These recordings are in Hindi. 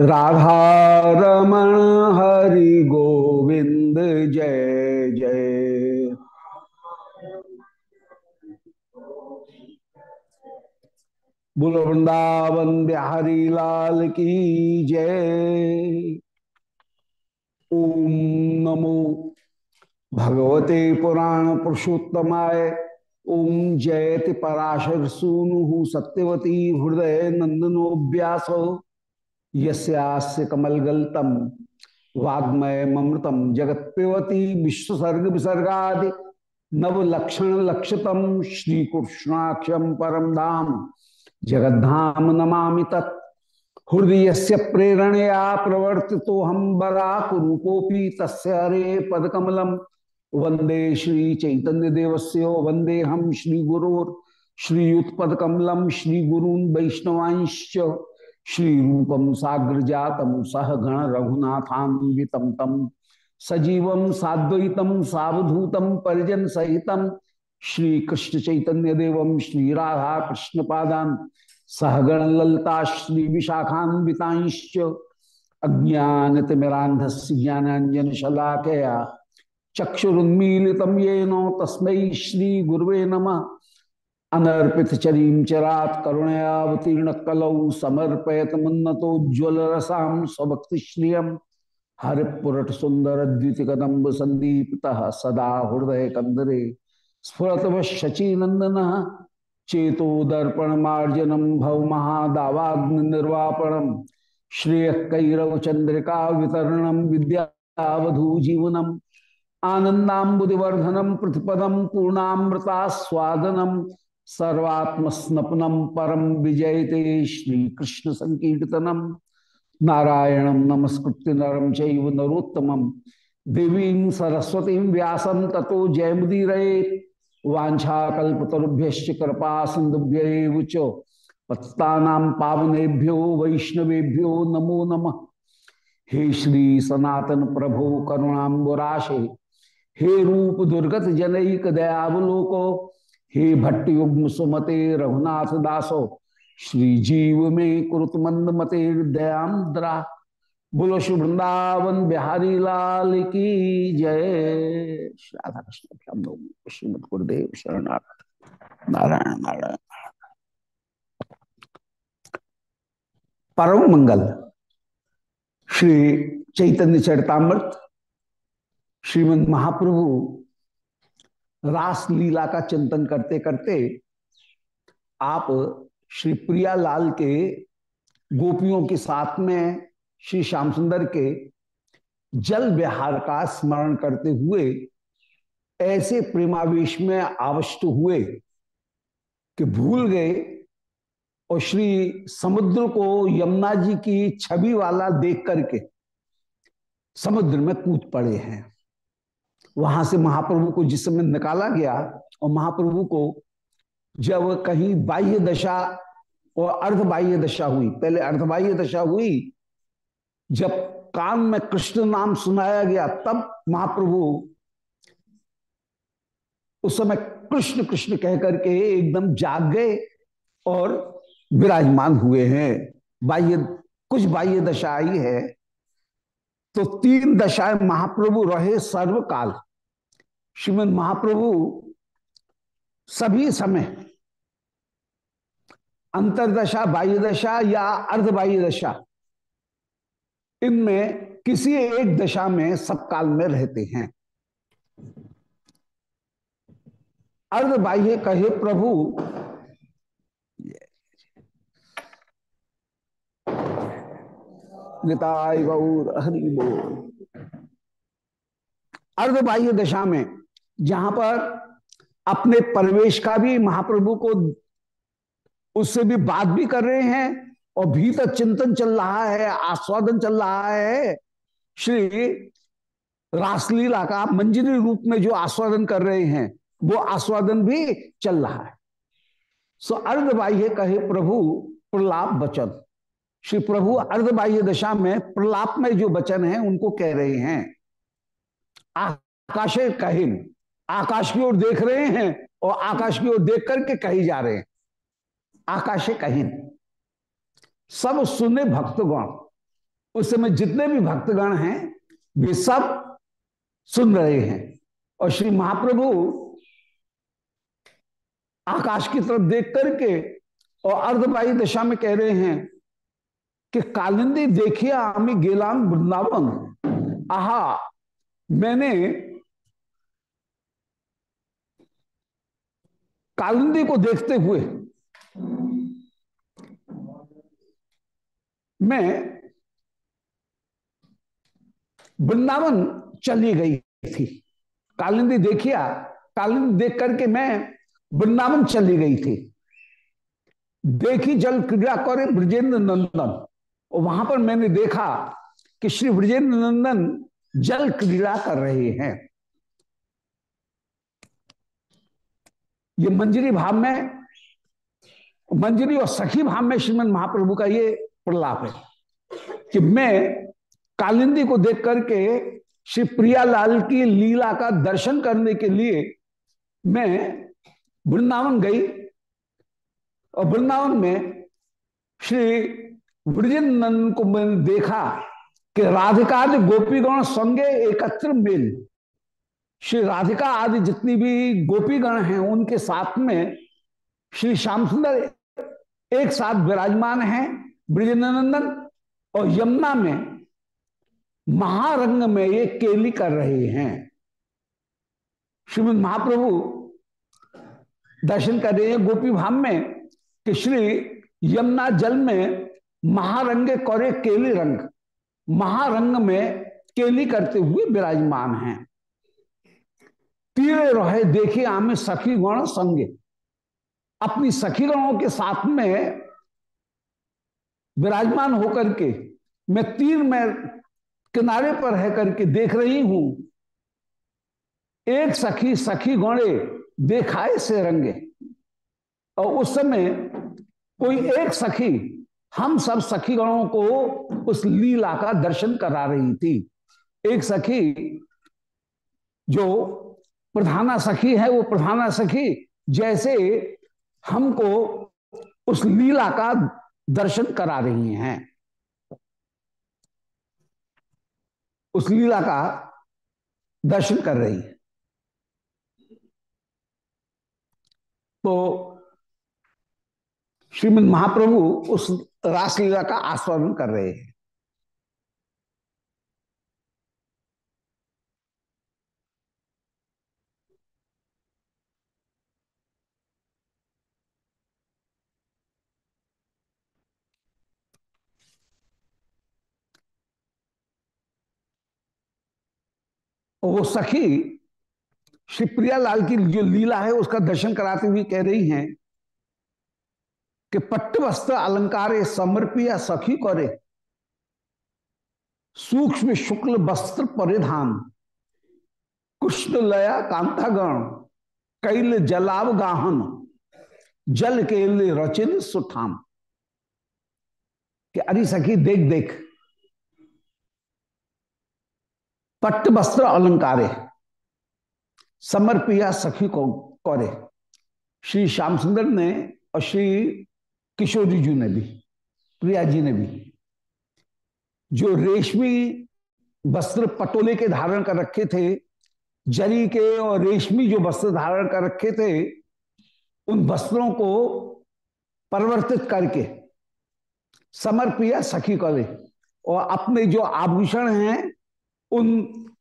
राधा रमण हरि गोविंद जय जय। बोलो, वृंदावन बिहारी लाल की जय। ओम नमो। भगवते पुराण पुरुषोत्तमाय ओम जयति पराशर सूनु सत्यवती हृदय नंदनो व्यास यस्य कमलगल्तम वाग्मय ममृतम जगत विश्वसर्ग विसर्गा नवलक्षण लक्षतम श्रीकृष्णाक्षम परम धाम। जगद्धाम नमा तत्। हृदय से प्रेरणया प्रवर्ति तो हम बराकूपोपी तस्रे पदकमलम। वंदे श्री चैतन्य देवस्य वंदे हम श्री गुरोर श्रीयुत्पकमलम श्री गुरून वैष्णवांश्च श्री रूपम साग्र जातम सह गण रघुनाथान्वितम तम सजीवम साद्वैतम सावधूतम परिजन सहितम श्री कृष्ण चैतन्य देवम श्री राधा कृष्ण पादान सहगण ललता श्री विशाखान्विताश्च अज्ञानतिमिरांधस्य ज्ञानांजन शलाकया चक्षुरुन्मीलितम येन तस्मै श्री गुरुवे नमः। अनर्पित चरीम चरात करुणयावतीर्ण कलौ समर्पयत मुन्नतोज्वल रसाम स्वभक्ति श्रियम हरिपुरट सुंदर द्युति कदम्ब संदीपता सदा हृदय कंदरे स्फुरत शची नंदन चेतो दर्पण मार्जनम भव महादावाग्नि निर्वापणम श्रेय कैरव चंद्रिका वितरणम विद्यावधू जीवनम आनंदाबुदिवर्धनम प्रतिपदम पूर्णामृता स्वादनम सर्वात्म स्नपनम परम विजयते श्री कृष्ण संकीर्तनम नारायणम नमस्कृत्य नरम चैव नरोत्तमम देवी सरस्वती व्यासम ततो जयमुदीर वाछाकुभ्य कृपा सिंधुभ्य पत्ता पावनेभ्यो, वैष्णवेभ्यो, नमो नमः। हे श्री सनातन प्रभो करुणाबुराशे हे रूप दुर्गत जनईक दयावलोको हे भट्ट युग्म सुमते रघुनाथ दासो, श्री जीव में कुरुत मंद मते दयाद्रा बोलो श्री वृंदावन बिहारी लाल की जय। राधा कृष्ण श्रीमद गुरुदेव शरणार्थ नारायण नारायण। परम मंगल। श्री चैतन्य चरितमृत। श्रीमद महाप्रभु रास लीला का चिंतन करते करते आप श्री प्रिया लाल के गोपियों के साथ में श्री श्याम सुंदर के जल विहार का स्मरण करते हुए, ऐसे प्रेमावेश में आवश्यक हुए कि भूल गए और श्री समुद्र को यमुना जी की छवि वाला देख करके समुद्र में कूद पड़े हैं। वहाँ से महाप्रभु को जिस समय निकाला गया और महाप्रभु को जब कहीं बाह्य दशा और अर्ध बाह्य दशा हुई, पहले अर्ध बाह्य दशा हुई, जब कान में कृष्ण नाम सुनाया गया, तब महाप्रभु उस समय कृष्ण कृष्ण कह करके एकदम जाग गए और विराजमान हुए हैं। बाह्य, कुछ बाह्य दशा आई है तो तीन दशाएँ महाप्रभु रहे सर्वकाल। श्रीमद महाप्रभु सभी समय अंतरदशा बाह्य दशा या अर्ध बाह्य दशा इनमें किसी एक दशा में सब काल में रहते हैं। अर्ध बाह्य कहे प्रभु गौर हरि बोल। अर्ध बाह्य दशा में जहाँ पर अपने परिवेश का भी महाप्रभु को उससे भी बात भी कर रहे हैं और भीतर चिंतन चल रहा है, आस्वादन चल रहा है। श्री रासलीला का मंजरी रूप में जो आस्वादन कर रहे हैं, वो आस्वादन भी चल रहा है। सो अर्धबाह्य कहे प्रभु, प्रलाप वचन। श्री प्रभु अर्धबाह्य दशा में प्रलाप में जो वचन है, उनको कह रहे हैं। आकाशे कहिन। आकाश की ओर देख रहे हैं और आकाश की ओर देख करके कही जा रहे हैं। आकाशे कहीं सब सुने भक्तगण। उस समय जितने भी भक्तगण हैं, वे सब सुन रहे हैं। और श्री महाप्रभु आकाश की तरफ़ देख करके और अर्धवायु दशा में कह रहे हैं कि कालिंदी देखिए आमी गेलांग वृंदावन। आहा, मैंने कालिंदी को देखते हुए मैं वृंदावन चली गई थी। कालिंदी देखिया, कालिंदी देख करके मैं वृंदावन चली गई थी। देखी जल क्रीड़ा करे ब्रजेंद्र नंदन। और वहाँ पर मैंने देखा कि श्री ब्रजेंद्र नंदन जल क्रीड़ा कर रहे हैं। ये मंजरी भाव में, मंजरी और सखी भाव में श्रीमद महाप्रभु का ये प्रलाप है कि मैं कालिंदी को देख करके श्री प्रियालाल की लीला का दर्शन करने के लिए मैं वृंदावन गई और वृंदावन में श्री ब्रजनंदन को मैंने देखा कि राधिका गोपीगण संगे एकत्र मिल श्री राधिका आदि जितनी भी गोपीगण हैं, उनके साथ में श्री श्याम सुंदर एक साथ विराजमान हैं, ब्रजनंदन और यमुना में महारंग में ये केली कर रहे हैं। श्रीमद महाप्रभु दर्शन कर रहे हैं गोपी भाव में कि श्री यमुना जल में महारंग करे केली रंग, महारंग में केली करते हुए विराजमान हैं। तीरे रहे देखे आमे सखी गण संगे। अपनी सखी गणों के साथ में विराजमान होकर के, मैं तीर में किनारे पर है करके देख रही हूँ। एक सखी सखी गणे देखाए से रंगे। और उस समय कोई एक सखी, हम सब सखी गणों को उस लीला का दर्शन करा रही थी। एक सखी जो प्रधाना सखी है, वो प्रधाना सखी, जैसे हमको उस लीला का दर्शन करा रही हैं। उस लीला का दर्शन कर रही है। तो श्रीमद महाप्रभु उस रासलीला का आस्वादन कर रहे हैं। वो सखी श्री प्रियालाल की जो लीला है, उसका दर्शन कराते हुए कह रही हैं कि पट्ट वस्त्र अलंकार समर्पिया सखी करे, सूक्ष्म शुक्ल वस्त्र परिधान कृष्ण लया कांतागण कैल जलाव गाहन, जल के लिए रचिन सुठाम। कि अरे सखी, देख देख पट्ट वस्त्र अलंकारे। समर्पिया सखी को करे। श्री श्याम सुंदर ने और श्री किशोरी जी ने भी, प्रिया जी ने भी, जो रेशमी वस्त्र पटोले के धारण कर रखे थे, जरी के और रेशमी जो वस्त्र धारण कर रखे थे, उन वस्त्रों को परिवर्तित करके समर्पिया सखी करे। और अपने जो आभूषण हैं उन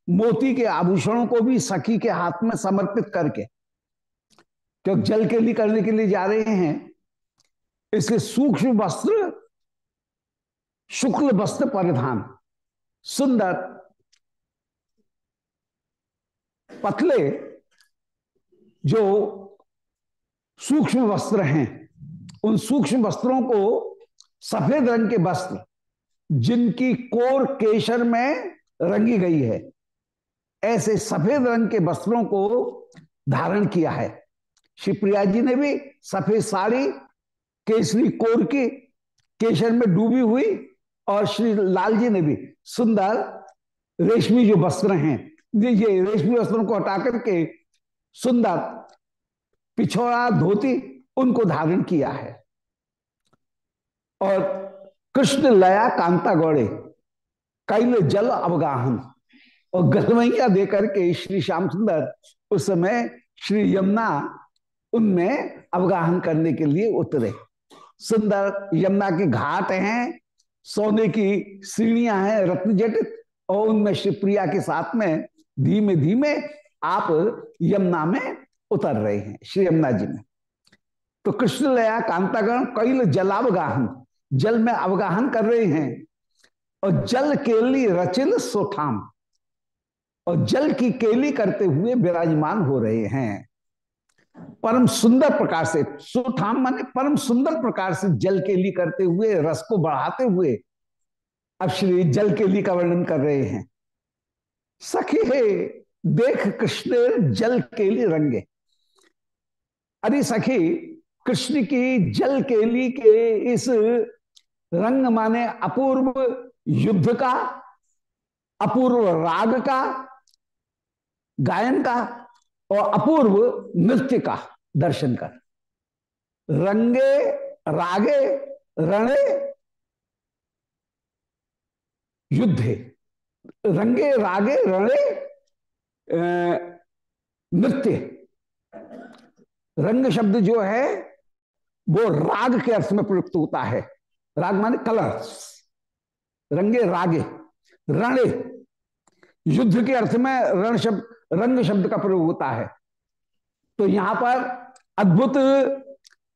मोती के आभूषणों को भी सखी के हाथ में समर्पित करके, क्योंकि जल के लिए करने के लिए जा रहे हैं, इसलिए सूक्ष्म वस्त्र, शुक्ल वस्त्र परिधान, सुंदर, पतले, जो सूक्ष्म वस्त्र हैं, उन सूक्ष्म वस्त्रों को सफ़ेद रंग के वस्त्र, जिनकी कोर केशर में रंगी गई है। ऐसे सफ़ेद रंग के वस्त्रों को धारण किया है। शिवप्रिया जी ने भी सफ़ेद साड़ी, केसरी कोर की केशर में डूबी हुई और श्री लाल जी ने भी सुंदर रेशमी जो वस्त्र हैं, ये रेशमी वस्त्रों को हटा करके सुंदर पिछोड़ा धोती उनको धारण किया है। और कृष्ण लया कांता गौड़े कैल जल अवगाहन। और गलवैया देकर के श्री श्याम सुंदर उस समय श्री यमुना उनमें अवगाहन करने के लिए उतरे। सुंदर यमुना के घाट हैं, सोने की सीढ़ियाँ हैं रत्न जटित और उनमें शिवप्रिया के साथ में धीमे धीमे आप यमुना में उतर रहे हैं, श्री यमुना जी में। तो कृष्ण लया कांतागण कैल जलावगाहन, जल में अवगाहन कर रहे हैं। और जल केली रचिल सोठाम। और जल की केली करते हुए विराजमान हो रहे हैं। परम सुंदर प्रकार से, सुठाम माने परम सुंदर प्रकार से जल केली करते हुए, रस को बढ़ाते हुए अब श्री जल केली का वर्णन कर रहे हैं। सखी है, देख कृष्ण जल केली रंगे। अरे सखी, कृष्ण की जल केली के इस रंग माने अपूर्व युद्ध का, अपूर्व राग का, गायन का और अपूर्व नृत्य का दर्शन कर। रंगे, रागे, रणे, युद्धे। रंगे, रागे, रणे नृत्य। रंग शब्द जो है, वो राग के अर्थ में प्रयुक्त होता है। राग माने कलर्स रंगे रागे, रणे। युद्ध के अर्थ में रण शब्द, रंग शब्द का प्रयोग होता है। तो यहाँ पर अद्भुत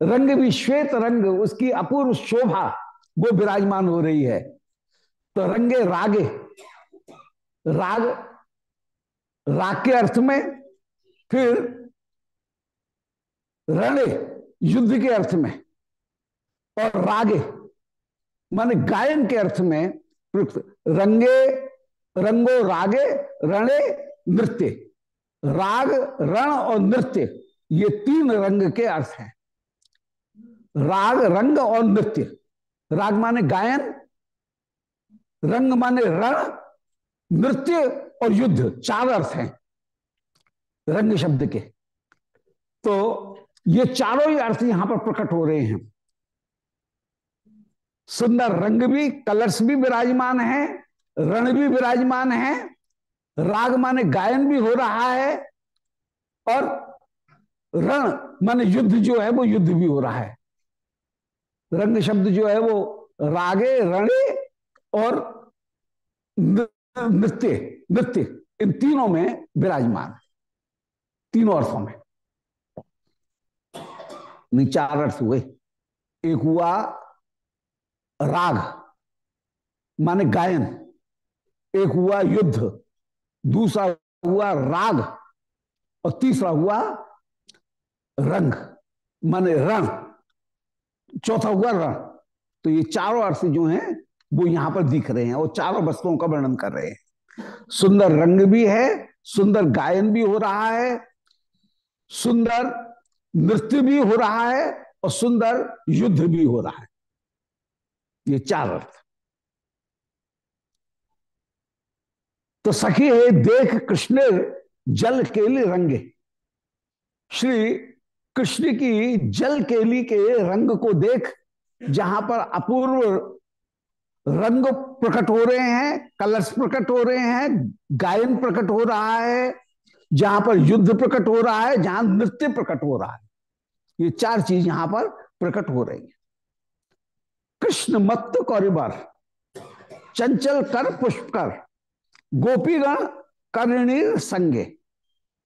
रंग भी श्वेत रंग, उसकी अपूर्व शोभा, वो विराजमान हो रही है। तो रंगे रागे, राग राग के अर्थ में फिर रणे, युद्ध के अर्थ में, और रागे। माने गायन के अर्थ में प्रयुक्त, रंगे, रंगो रागे, रणे, नृत्य। राग, रण और नृत्य, ये तीन रंग के अर्थ हैं। राग, रंग और नृत्य। राग माने गायन, रंग माने रण, नृत्य और युद्ध, चार अर्थ हैं रंग शब्द के। तो ये चारों ही अर्थ यहाँ पर प्रकट हो रहे हैं। सुंदर रंग भी, कलर्स भी विराजमान है, रण भी विराजमान है, राग माने गायन भी हो रहा है, और रण माने युद्ध जो है वो युद्ध भी हो रहा है। रंग शब्द जो है वो रागे, रणे और नृत्य नृत्य, इन तीनों में विराजमान, तीनों अर्थों में। चार अर्थ हुए। एक हुआ राग, माने गायन। एक हुआ युद्ध, दूसरा हुआ राग, और तीसरा हुआ रंग, माने रण। चौथा हुआ रण। तो ये चारों अर्थ जो हैं, वो यहाँ पर दिख रहे हैं, और चारों वस्तुओं का वर्णन कर रहे हैं। सुंदर रंग भी है, सुंदर गायन भी हो रहा है, सुंदर नृत्य भी हो रहा है, और सुंदर युद्ध भी हो रहा है। ये चार अर्थ। तो सखी है देख कृष्ण जल केली रंगे। श्री कृष्ण की जल केली के रंग को देख, जहाँ पर अपूर्व रंग प्रकट हो रहे हैं, कलर्स प्रकट हो रहे हैं, गायन प्रकट हो रहा है, जहाँ पर युद्ध प्रकट हो रहा है, जहाँ नृत्य प्रकट हो रहा है। ये चार चीज़ यहाँ पर प्रकट हो रही है। कृष्ण मत्त कौरिबर। चंचल कर पुष्कर गोपीगण कर्णीर संगे।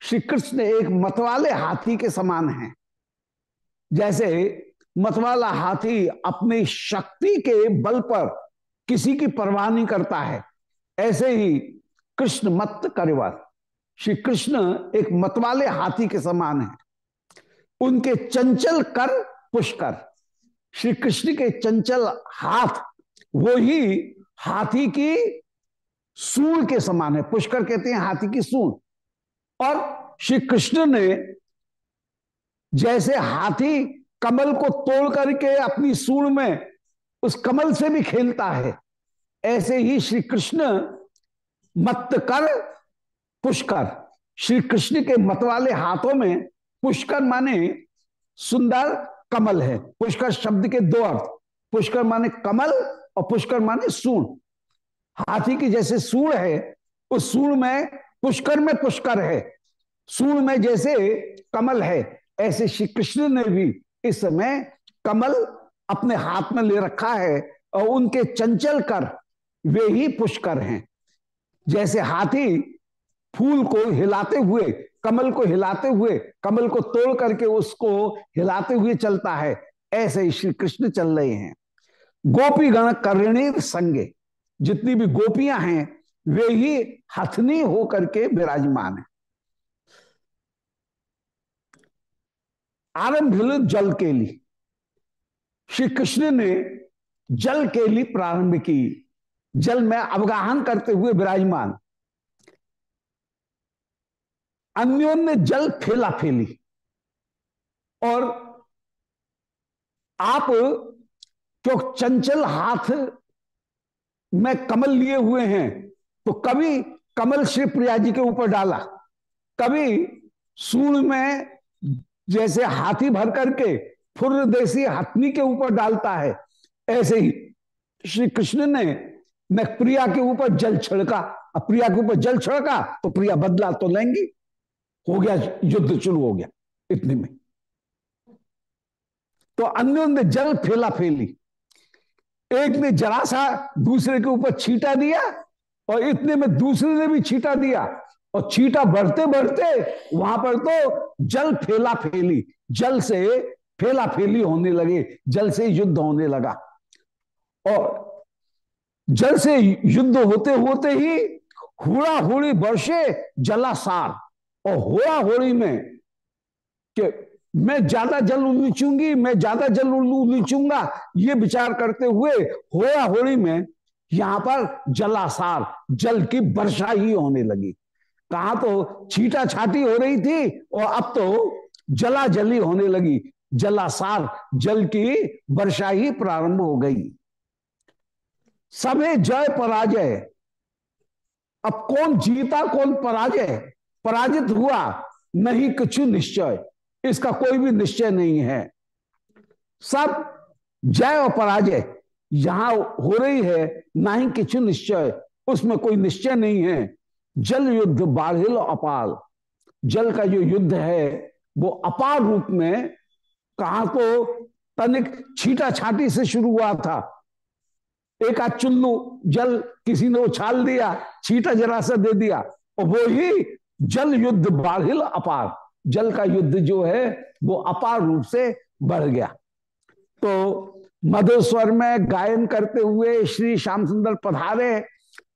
श्री कृष्ण एक मतवाले हाथी के समान हैं। जैसे मतवाला हाथी अपनी शक्ति के बल पर किसी की परवाह नहीं करता है, ऐसे ही कृष्ण मत करिवर श्री कृष्ण एक मतवाले हाथी के समान है। उनके चंचल कर पुष्कर श्री कृष्ण के चंचल हाथ, वो ही हाथी की सूर के समान है। पुष्कर कहते हैं हाथी की सूर और श्री कृष्ण ने जैसे हाथी कमल को तोड़ करके अपनी सूर में उस कमल से भी खेलता है, ऐसे ही श्री कृष्ण मत कर पुष्कर। श्री कृष्ण के मत वाले हाथों में पुष्कर माने सुंदर कमल है। पुष्कर शब्द के दो अर्थ। पुष्कर माने कमल और पुष्कर माने सूण। हाथी की जैसे सूण है, उस सूण में पुष्कर में पुष्कर है। सूण में जैसे कमल है, ऐसे श्री कृष्ण ने भी इस समय कमल अपने हाथ में ले रखा है और उनके चंचल कर वे ही पुष्कर हैं। जैसे हाथी फूल को हिलाते हुए कमल को हिलाते हुए, कमल को तोड़ करके उसको हिलाते हुए चलता है। ऐसे ही श्री कृष्ण चल रहे हैं। गोपी गण करणी संगे। जितनी भी गोपियाँ हैं, वे ही हथनी होकर के विराजमान है। आरंभ जल के लिए। श्री कृष्ण ने जल के लिए प्रारंभ की। जल में अवगाहन करते हुए विराजमान। अन्योन्य जल फेला फेली। और आप क्यों चंचल हाथ में कमल लिए हुए हैं तो कभी कमल श्री प्रिया जी के ऊपर डाला, कभी सूर्य में जैसे हाथी भर करके फुर देसी हथनी के ऊपर डालता है, ऐसे ही श्री कृष्ण ने, मैं प्रिया के ऊपर जल छिड़का, अब प्रिया के ऊपर जल छिड़का तो प्रिया बदला तो लेंगी। हो गया, युद्ध शुरू हो गया, इतने में। तो अन्य ने जल फेला फेली। एक ने जरा सा दूसरे के ऊपर छीटा दिया और इतने में दूसरे ने भी छीटा दिया। और छीटा बढ़ते बढ़ते वहाँ पर तो जल फेला फेली, जल से फेला फेली होने लगे, जल से युद्ध होने लगा। और जल से युद्ध होते होते ही हुड़ा हुड़ी वर्षे जलासार। और होड़ा होड़ी में कि मैं ज़्यादा जल उलीचूँगी मैं ज़्यादा जल उलीचूँगा ये विचार करते हुए होड़ा होड़ी में यहाँ पर जलासार, जल की वर्षा ही होने लगी। कहा तो छीटा छाटी हो रही थी और अब तो जला जली होने लगी। जलासार, जल की वर्षा ही प्रारंभ हो गई। सभी जय पराजय। अब कौन जीता, कौन पराजय? पराजित हुआ, नहीं कुछ निश्चय। इसका कोई भी निश्चय नहीं है। सब जय और पराजय यहाँ हो रही है, ना ही किछु निश्चय। उसमें कोई निश्चय नहीं है। जल युद्ध बाढ़िल अपाल। जल का जो युद्ध है, वो अपार रूप में कहा तो तनिक छीटा छाटी से शुरू हुआ था। एक आध चुल्लू जल किसी ने उछाल दिया, छीटा जरा सा दे दिया, और वो ही जल युद्ध बाढ़िल अपार। जल का युद्ध जो है, वो अपार रूप से बढ़ गया। तो मधुर स्वर में गायन करते हुए श्री श्याम सुंदर पधारे।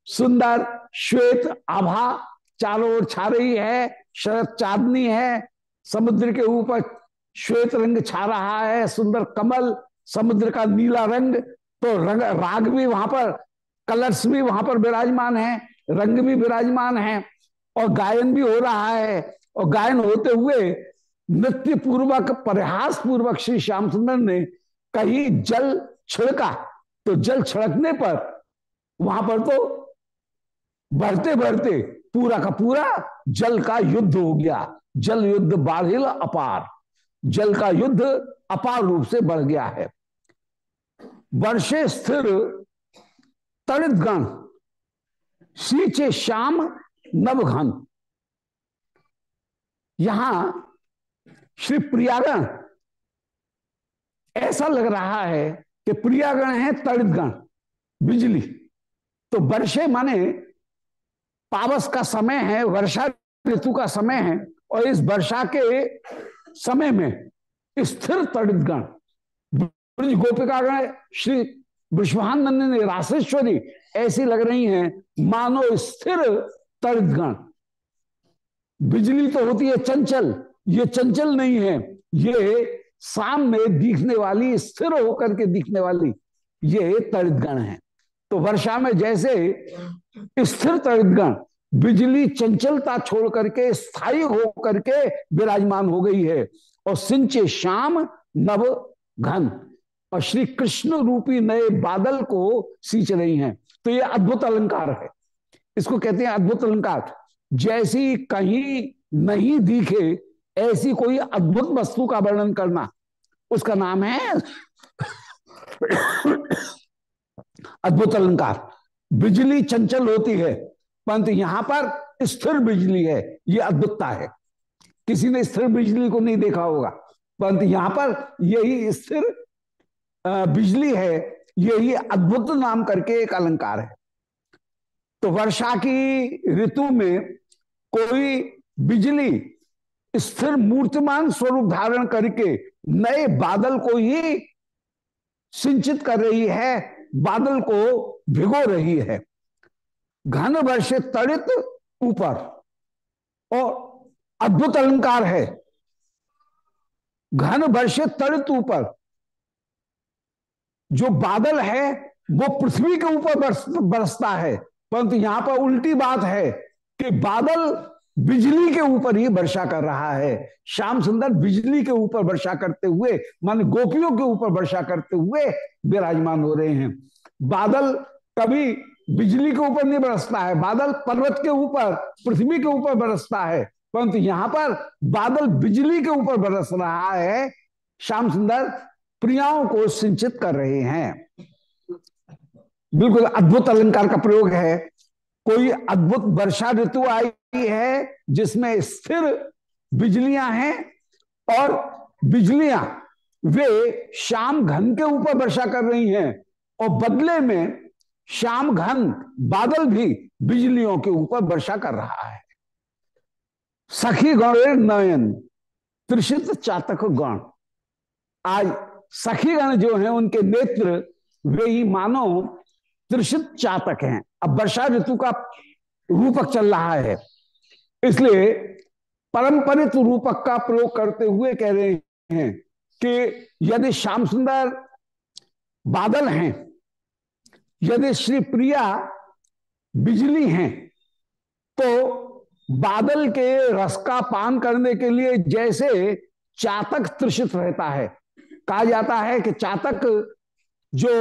सुंदर श्वेत आभा चारों ओर छा रही है शरद चांदनी है, समुद्र के ऊपर श्वेत रंग छा रहा है, सुंदर कमल, समुद्र का नीला रंग। तो रंग, राग भी वहाँ पर, कलर्स भी वहाँ पर विराजमान है, रंग भी विराजमान है। और गायन भी हो रहा है। और गायन होते हुए नृत्य पूर्वक प्रयास पूर्वक श्री श्याम सुंदर ने कहीं जल छिड़का। तो जल छिड़कने पर वहाँ पर तो बढ़ते बढ़ते पूरा का पूरा जल का युद्ध हो गया। जल युद्ध बाढ़िल अपार। जल का युद्ध अपार रूप से बढ़ गया है। वर्षे स्थिर, तड़ित गण सींचे श्याम नवघन यहाँ श्री प्रियागण, ऐसा लग रहा है कि प्रियागण है तड़ित गण बिजली। तो वर्षे माने पावस का समय है, वर्षा ऋतु का समय है, और इस वर्षा के समय में स्थिर तड़ित गण ब्रज गोपिकागण, श्री विश्वानंद ने राशेश्वरी, ऐसी लग रही हैं, मानो स्थिर तड़ित बिजली तो होती है चंचल, ये चंचल नहीं है, ये सामने दिखने वाली, स्थिर होकर के दिखने वाली, ये तड़ितगण है। तो वर्षा में जैसे स्थिर तड़ितगण बिजली चंचलता छोड़ करके, स्थायी हो करके विराजमान हो गई है। और सिंचे श्याम, नव घन, और श्री कृष्ण रूपी नए बादल को सींच रही हैं। तो ये अद्भुत अलंकार है। इसको कहते हैं अद्भुत अलंकार। जैसी कहीं नहीं दिखे, ऐसी कोई अद्भुत वस्तु का वर्णन करना। उसका नाम है अद्भुत अलंकार। बिजली चंचल होती है, परंतु यहाँ पर स्थिर बिजली है, ये अद्भुतता है। किसी ने स्थिर बिजली को नहीं देखा होगा, परंतु यहाँ पर यही स्थिर बिजली है, यही अद्भुत नाम करके एक अलंकार है। तो वर्षा की ऋतु में कोई बिजली स्थिर मूर्तिमान स्वरूप धारण करके नए बादल को ही सिंचित कर रही है, बादल को भिगो रही है। घन वर्ष तड़ित ऊपर और अद्भुत अलंकार है। घन वर्ष तड़ित ऊपर, जो बादल है, वो पृथ्वी के ऊपर बरसता है। परंतु यहाँ पर उल्टी बात है कि बादल बिजली के ऊपर ही वर्षा कर रहा है। श्याम सुंदर बिजली के ऊपर वर्षा करते हुए, मान गोपियों के ऊपर वर्षा करते हुए विराजमान हो रहे हैं। बादल कभी बिजली के ऊपर नहीं बरसता है, बादल पर्वत के ऊपर, पृथ्वी के ऊपर बरसता है। परंतु यहाँ पर बादल बिजली के ऊपर बरस रहा है। श्याम सुंदर प्रियाओं को सिंचित कर रहे हैं। बिल्कुल अद्भुत अलंकार का प्रयोग है। कोई अद्भुत वर्षा ऋतु आई है जिसमें स्थिर बिजलियाँ हैं और बिजलियाँ, वे श्याम घन के ऊपर वर्षा कर रही हैं और बदले में श्याम घन बादल भी बिजलियों के ऊपर वर्षा कर रहा है। सखी गण नयन त्रिषित चातक गण। आज सखी गण जो है, उनके नेत्र, वे ही मानो त्रिषित चातक हैं। अब वर्षा ऋतु का रूपक चल रहा है। इसलिए परंपरित रूपक का प्रयोग करते हुए कह रहे हैं कि यदि श्याम सुंदर बादल हैं, यदि श्री प्रिया बिजली हैं तो बादल के रस का पान करने के लिए जैसे चातक त्रिषित रहता है। कहा जाता है कि चातक जो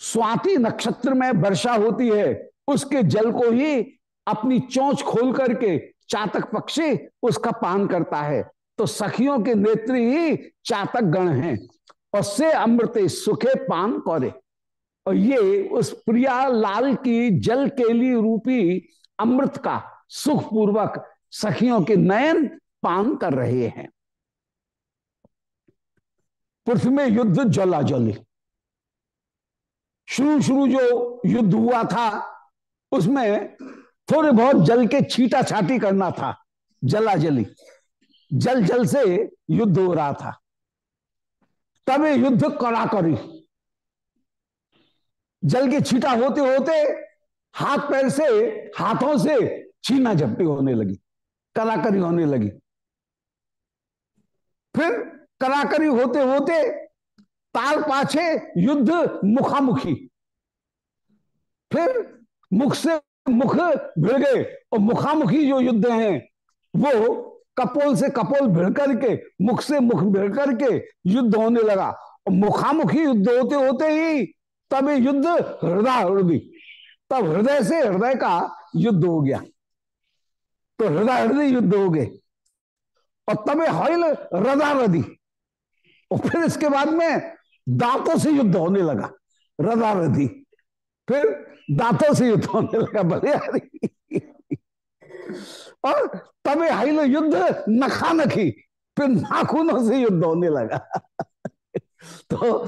स्वाति नक्षत्र में वर्षा होती है, उसके जल को ही अपनी चोंच खोल करके चातक पक्षी उसका पान करता है। तो सखियों के नेत्र ही चातक गण हैं। और से अमृत सुखे पान करे। और ये उस प्रिया लाल की जल केली रूपी अमृत का सुखपूर्वक सखियों के नयन पान कर रहे हैं। पृथ्वी में युद्ध जला जली शुरू शुरू जो युद्ध हुआ था, उसमें थोड़े बहुत जल के छीटा छाटी करना था जला जली जल जल से युद्ध हो रहा था। तब ये युद्ध कड़ा करी जल के छीटा होते होते हाथ पैर से, हाथों से छीना झपटी होने लगी कलाकरी होने लगी। फिर कलाकरी होते होते ताल पाछे युद्ध मुखामुखी। फिर मुख से मुख भिड़ गए और मुखामुखी जो युद्ध हैं, वो कपोल से कपोल भिड़ करके, मुख से मुख भिड़ करके युद्ध होने लगा। और मुखामुखी युद्ध होते होते ही तब युद्ध हृदय हृदय तब हृदय से हृदय का युद्ध हो गया। तो हृदय हृदय युद्ध हो गए। और तब हॉल हृदय रदी और फिर इसके बाद में दांतों से युद्ध होने लगा रदा रदी फिर दांतों से युद्ध होने लगा भले और तब हाइल युद्ध नखा नखी फिर नाखूनों से युद्ध होने लगा। तो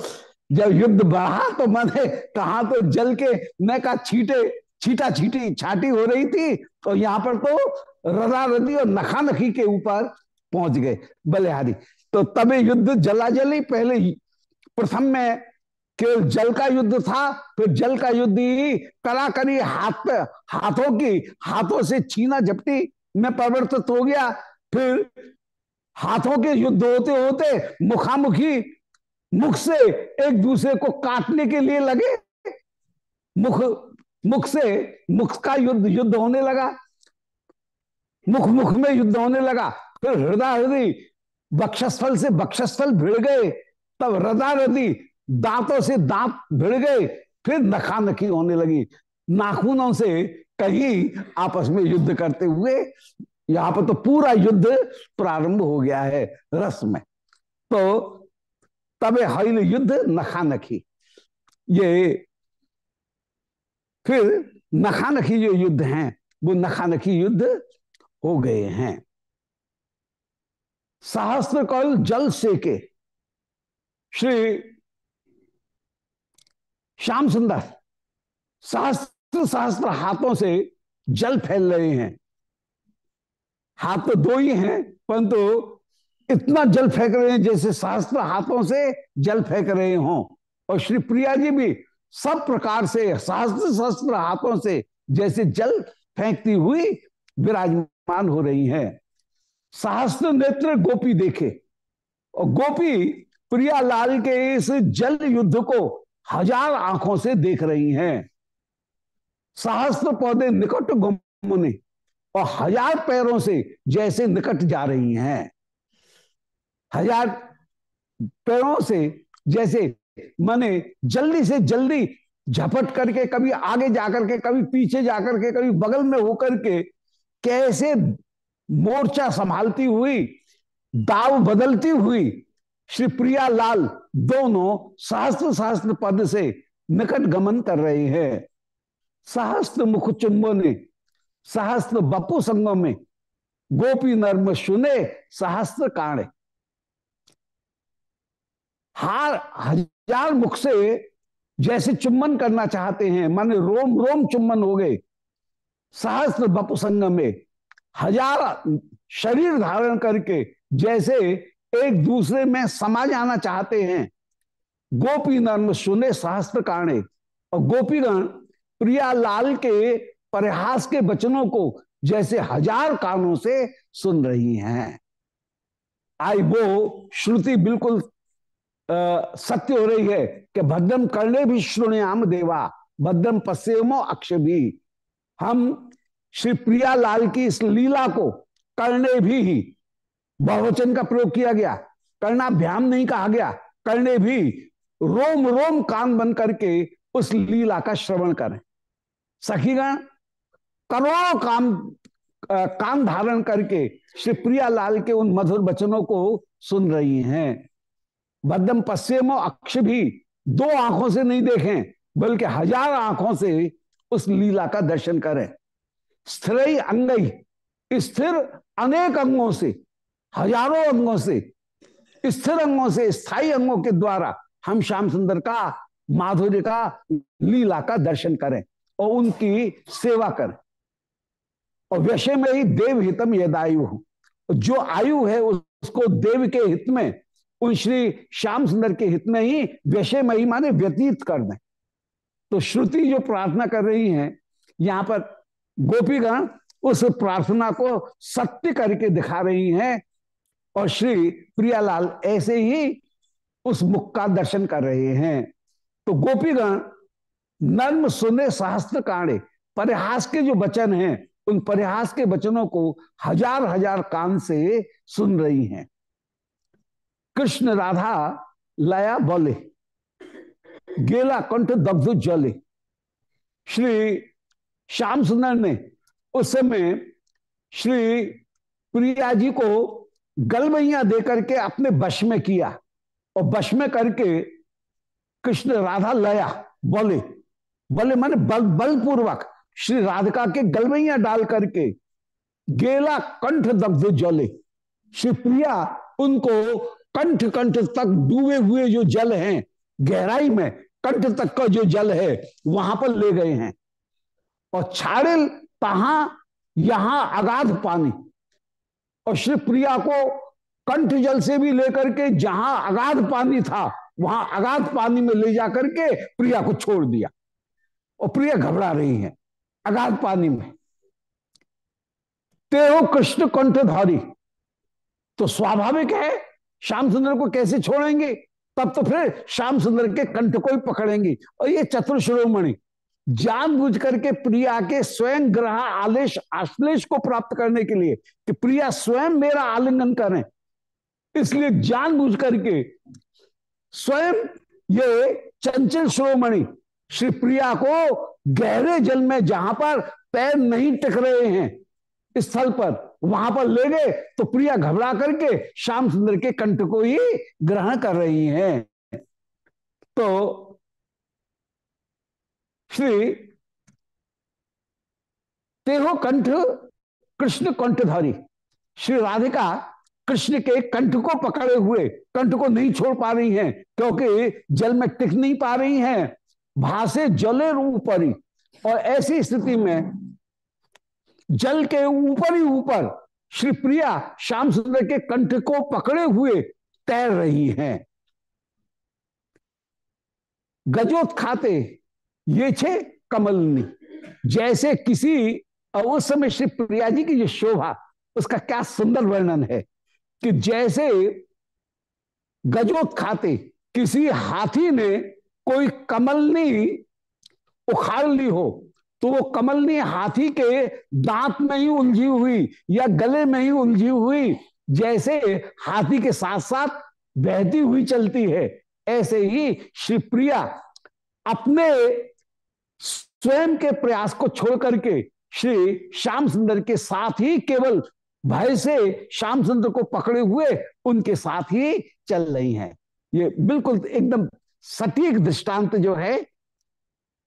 जब युद्ध बढ़ा तो मैंने कहा तो जल के, मैं का छीटे छीटा छीटी छाटी हो रही थी तो यहाँ पर तो रदा रदी और नखा नखी के ऊपर पहुँच गए, बलिहारी। तो तब युद्ध जला जली पहले प्रथम में केवल जल का युद्ध था, फिर जल का युद्ध ही करा करी हाथ, हाथों की, हाथों से छीना झपटी में परिवर्तित हो गया। फिर हाथों के युद्ध होते होते मुखामुखी मुख से एक दूसरे को काटने के लिए लगे। मुख मुख से मुख का युद्ध युद्ध होने लगा। मुख मुख में युद्ध होने लगा। फिर हृदय हृदय बक्षस्थल से बक्षस्थल भिड़ गए। तब हृदय हृदय दांतों से दांत भिड़ गए, फिर नखा नखी होने लगी। नाखूनों से कहीं आपस में युद्ध करते हुए, यहाँ पर तो पूरा युद्ध प्रारंभ हो गया है रस में। तो तबे हईल युद्ध नखा नखी ये फिर नखा नखी जो युद्ध हैं, वो नखा नखी युद्ध हो गए हैं। सहस्त्र कौल जल से के श्री श्याम सुंदर सहस्त्र सहस्त्र हाथों से जल फैल रहे हैं। हाथ तो दो ही हैं, परंतु इतना जल फेंक रहे हैं जैसे सहस्त्र हाथों से जल फेंक रहे हों। और श्री प्रिया जी भी सब प्रकार से सहस्त्र सहस्त्र हाथों से जैसे जल फेंकती हुई विराजमान हो रही हैं। सहस्त्र नेत्र गोपी देखे। और गोपी प्रियालाल के इस जल युद्ध को हज़ार आँखों से देख रही हैं। सहस्त्र पौधे निकट घुमने और हज़ार पैरों से जैसे निकट जा रही हैं। हज़ार पैरों से जैसे माने जल्दी से जल्दी झपट करके कभी आगे जाकर के, कभी पीछे जाकर के, कभी बगल में होकर के कैसे मोर्चा संभालती हुई, दाव बदलती हुई श्री प्रिया लाल दोनों सहस्त्र सहस्त्र पद से निकट गमन कर रहे हैं। सहस्त्र मुख चुंबो ने, सहस्त्र बपू संगम में, गोपी नर्म सुने सहस्त्र काणे हार, हज़ार मुख से जैसे चुम्बन करना चाहते हैं, माने रोम रोम चुम्बन हो गए। सहस्त्र बपु संगम में हज़ार शरीर धारण करके जैसे एक दूसरे में समा जाना चाहते हैं। गोपी नर्म सुने सहस्त्र काणे। और गोपीगण प्रिया लाल के परिहास के वचनों को जैसे हज़ार कानों से सुन रही हैं। आई वो श्रुति बिल्कुल आ, सत्य हो रही है कि भद्रम करने भी श्रुणयाम देवा भद्रम पश्चिमो अक्ष भी हम श्री प्रिया लाल की इस लीला को करने भी बहुवचन का प्रयोग किया गया। करना भ्याम नहीं कहा गया। करने भी रोम रोम कान बन करके उस लीला का श्रवण करें। सखीगण, करोड़ों काम कान धारण करके श्री प्रिया लाल के उन मधुर वचनों को सुन रही हैं। बदम पश्चिमो अक्ष भी दो आँखों से नहीं देखें, बल्कि हज़ार आँखों से उस लीला का दर्शन करें। स्थिर अंगई, स्थिर अनेक अंगों से हज़ारों अंगों से, स्थिर अंगों से, स्थायी अंगों के द्वारा हम श्याम सुंदर का, माधुर्य का, लीला का दर्शन करें और उनकी सेवा करें। और वैसे में ही देव हितम यदायु जो आयु है उसको देव के हित में, उन श्री श्याम सुंदर के हित में ही वैसे में ही माने व्यतीत कर दें। तो श्रुति जो प्रार्थना कर रही है, यहाँ पर गोपीगण उस प्रार्थना को सत्य करके दिखा रही हैं और श्री प्रियालाल ऐसे ही उस मुख का दर्शन कर रहे हैं। तो गोपीगण, नर्म सुने सहस्त्र काणे परिहास के जो वचन हैं, उन परिहास के वचनों को हज़ार हज़ार कान से सुन रही हैं। कृष्ण राधा लया बोले, गेला कंठ दग्ध जले। श्री श्याम सुंदर ने उस समय श्री प्रिया जी को गलबैया देकर के अपने वश में किया और वश में करके कृष्ण राधा लया, बोले बोले माने बल, बलपूर्वक श्री राधिका के गलबैया डाल करके गेला कंठ दग्ध जले। श्री प्रिया उनको कंठ कंठ तक डूबे हुए जो जल हैं, गहराई में कंठ तक का जो जल है, वहाँ पर ले गए हैं। और छाड़िल तहा, यहाँ अगाध पानी। और श्री प्रिया को कंठ जल से भी लेकर के जहाँ अगाध पानी था, वहाँ अगाध पानी में ले जाकर के प्रिया को छोड़ दिया। और प्रिया घबरा रही है, अगाध पानी में। तेहो कृष्ण कंठधारी। तो स्वाभाविक है, श्याम सुंदर को कैसे छोड़ेंगे? तब तो फिर श्याम सुंदर के कंठ को ही पकड़ेंगे। और ये चतुर शिरोमणि जानबूझ करके प्रिया के स्वयं ग्रह आलेश, आश्लेष को प्राप्त करने के लिए कि प्रिया स्वयं मेरा आलिंगन करें। इसलिए जानबूझ करके स्वयं ये चंचल श्रोमणि श्री प्रिया को गहरे जल में जहाँ पर पैर नहीं टिक रहे हैं स्थल पर, वहाँ पर ले गए तो प्रिया घबरा करके श्याम सुंदर के कंठ को ही ग्रहण कर रही हैं। तो श्री तेहो कंठ कृष्ण कंठधारी। श्री राधिका कृष्ण के कंठ को पकड़े हुए, कंठ को नहीं छोड़ पा रही हैं, क्योंकि जल में टिक नहीं पा रही हैं भाषे जले ऊपर और ऐसी स्थिति में जल के ऊपर ही ऊपर श्री प्रिया श्याम सुंदर के कंठ को पकड़े हुए तैर रही हैं। गजोत खाते ये छे कमलनी। जैसे किसी उस समय श्री प्रिया जी की जो शोभा, उसका क्या सुंदर वर्णन है कि जैसे गजोत खाते, किसी हाथी ने कोई कमलनी उखाड़ ली हो तो वो कमलनी हाथी के दांत में ही उलझी हुई या गले में ही उलझी हुई, जैसे हाथी के साथ साथ बहती हुई चलती है। ऐसे ही श्री प्रिया अपने स्वयं के प्रयास को छोड़ करके श्री श्याम सुंदर के साथ ही केवल भय से श्याम सुंदर को पकड़े हुए उनके साथ ही चल रही हैं। ये बिल्कुल एकदम सटीक दृष्टांत जो है,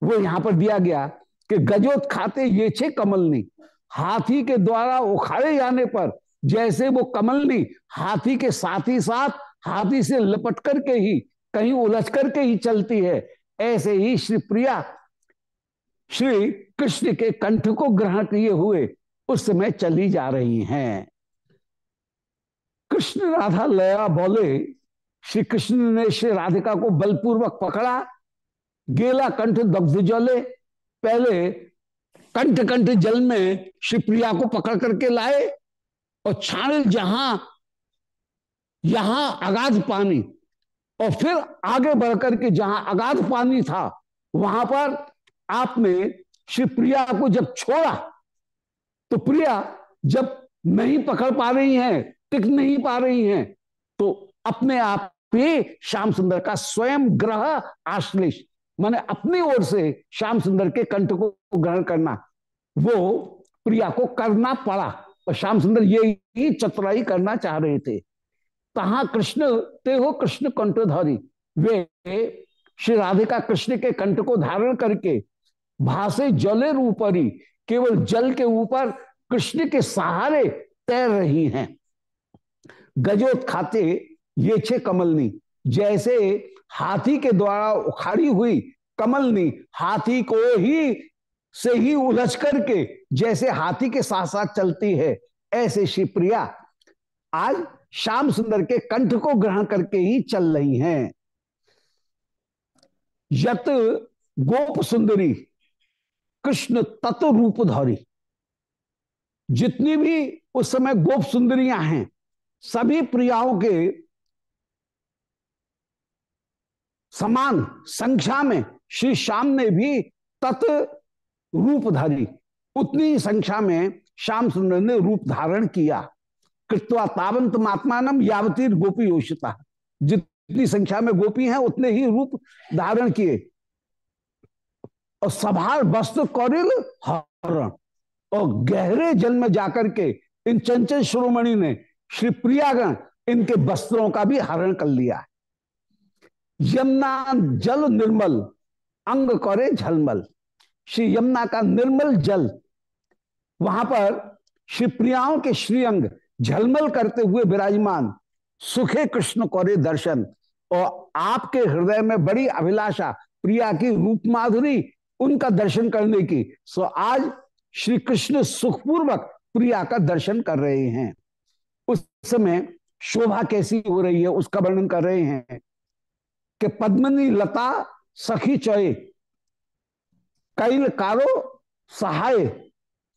वो यहाँ पर दिया गया कि गजोत खाते ये छे कमलनी। हाथी के द्वारा उखाड़े जाने पर जैसे वो कमलनी हाथी के साथ ही साथ हाथी से लपट करके ही, कहीं उलझ करके ही चलती है, ऐसे ही श्री प्रिया श्री कृष्ण के कंठ को ग्रहण किए हुए उस समय चली जा रही हैं। कृष्ण राधा लया बोले श्री कृष्ण ने श्री राधिका को बलपूर्वक पकड़ा, गेला कंठ दग्ध जले, पहले कंठ कंठ जल में श्री प्रिया को पकड़ करके लाए और छाण जहाँ, यहाँ अगाध पानी, और फिर आगे बढ़कर के जहाँ अगाध पानी था, वहाँ पर आपने श्री प्रिया को जब छोड़ा तो प्रिया जब नहीं पकड़ पा रही हैं, टिक नहीं पा रही हैं तो अपने आप ही श्याम सुंदर का स्वयं ग्रह आश्लेष, माने अपनी ओर से श्याम सुंदर के कंठ को ग्रहण करना, वो प्रिया को करना पड़ा। और श्याम सुंदर ये चतुराई करना चाह रहे थे। कहा कृष्ण ते हो कृष्ण कंठधारी? वे श्री राधिका कृष्ण के कंठ को धारण करके भाषे जले ऊपरी, केवल जल के ऊपर कृष्ण के सहारे तैर रही हैं। गजोत खाते ये छे कमलनी, जैसे हाथी के द्वारा उखाड़ी हुई कमलनी, हाथी को ही से ही उलझ करके जैसे हाथी के साथ साथ चलती है, ऐसे शिवप्रिया आज श्याम सुंदर के कंठ को ग्रहण करके ही चल रही हैं। यत गोप सुंदरी कृष्ण तत्व रूप धौरी। जितनी भी उस समय गोप सुंदरियाँ हैं, सभी प्रियाओं के समान संख्या में श्री श्याम ने भी तत् रूप धारी। उतनी संख्या में श्याम सुंदर ने रूप धारण किया। कृत्वा तावंत महात्मान यावतीर गोपी योषिता। जितनी संख्या में गोपी हैं, उतने ही रूप धारण किए। और सभार वस्त्र कौरिल हरण। और गहरे जल में जाकर के इन चंचल श्रोमणि ने श्री प्रियागण इनके वस्त्रों का भी हरण कर लिया यमुना जल निर्मल, अंग करे झलमल। श्री यमुना का निर्मल जल, वहाँ पर श्री प्रियाओं के श्री अंग झलमल करते हुए विराजमान सुखे कृष्ण करे दर्शन और आपके हृदय में बड़ी अभिलाषा प्रिया की रूप माधुरी उनका दर्शन करने की। सो आज श्री कृष्ण सुखपूर्वक प्रिया का दर्शन कर रहे हैं। उस समय शोभा कैसी हो रही है, उसका वर्णन कर रहे हैं कि पद्मनी लता सखी चय, कैल कारो सहाय,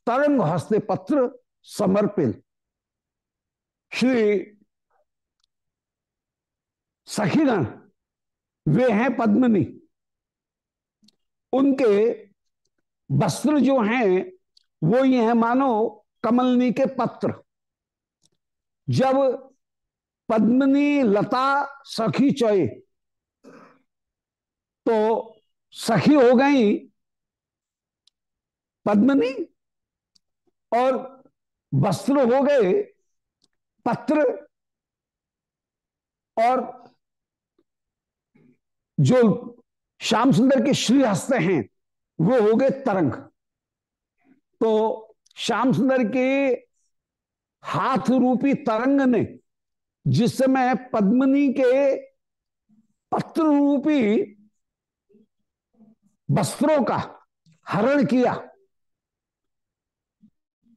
तरंग हस्ते पत्र समर्पित। श्री सखीगण, वे हैं पद्मनी। उनके वस्त्र जो हैं, वो ये है, मानो कमलनी के पत्र। जब पद्मनी लता सखी चय तो सखी हो गई पद्मनी और वस्त्र हो गए पत्र और जो श्याम सुंदर के श्री हस्त हैं, वो हो गए तरंग। तो श्याम सुंदर के हाथ रूपी तरंग ने जिस समय पद्मनी के पत्र रूपी वस्त्रों का हरण किया,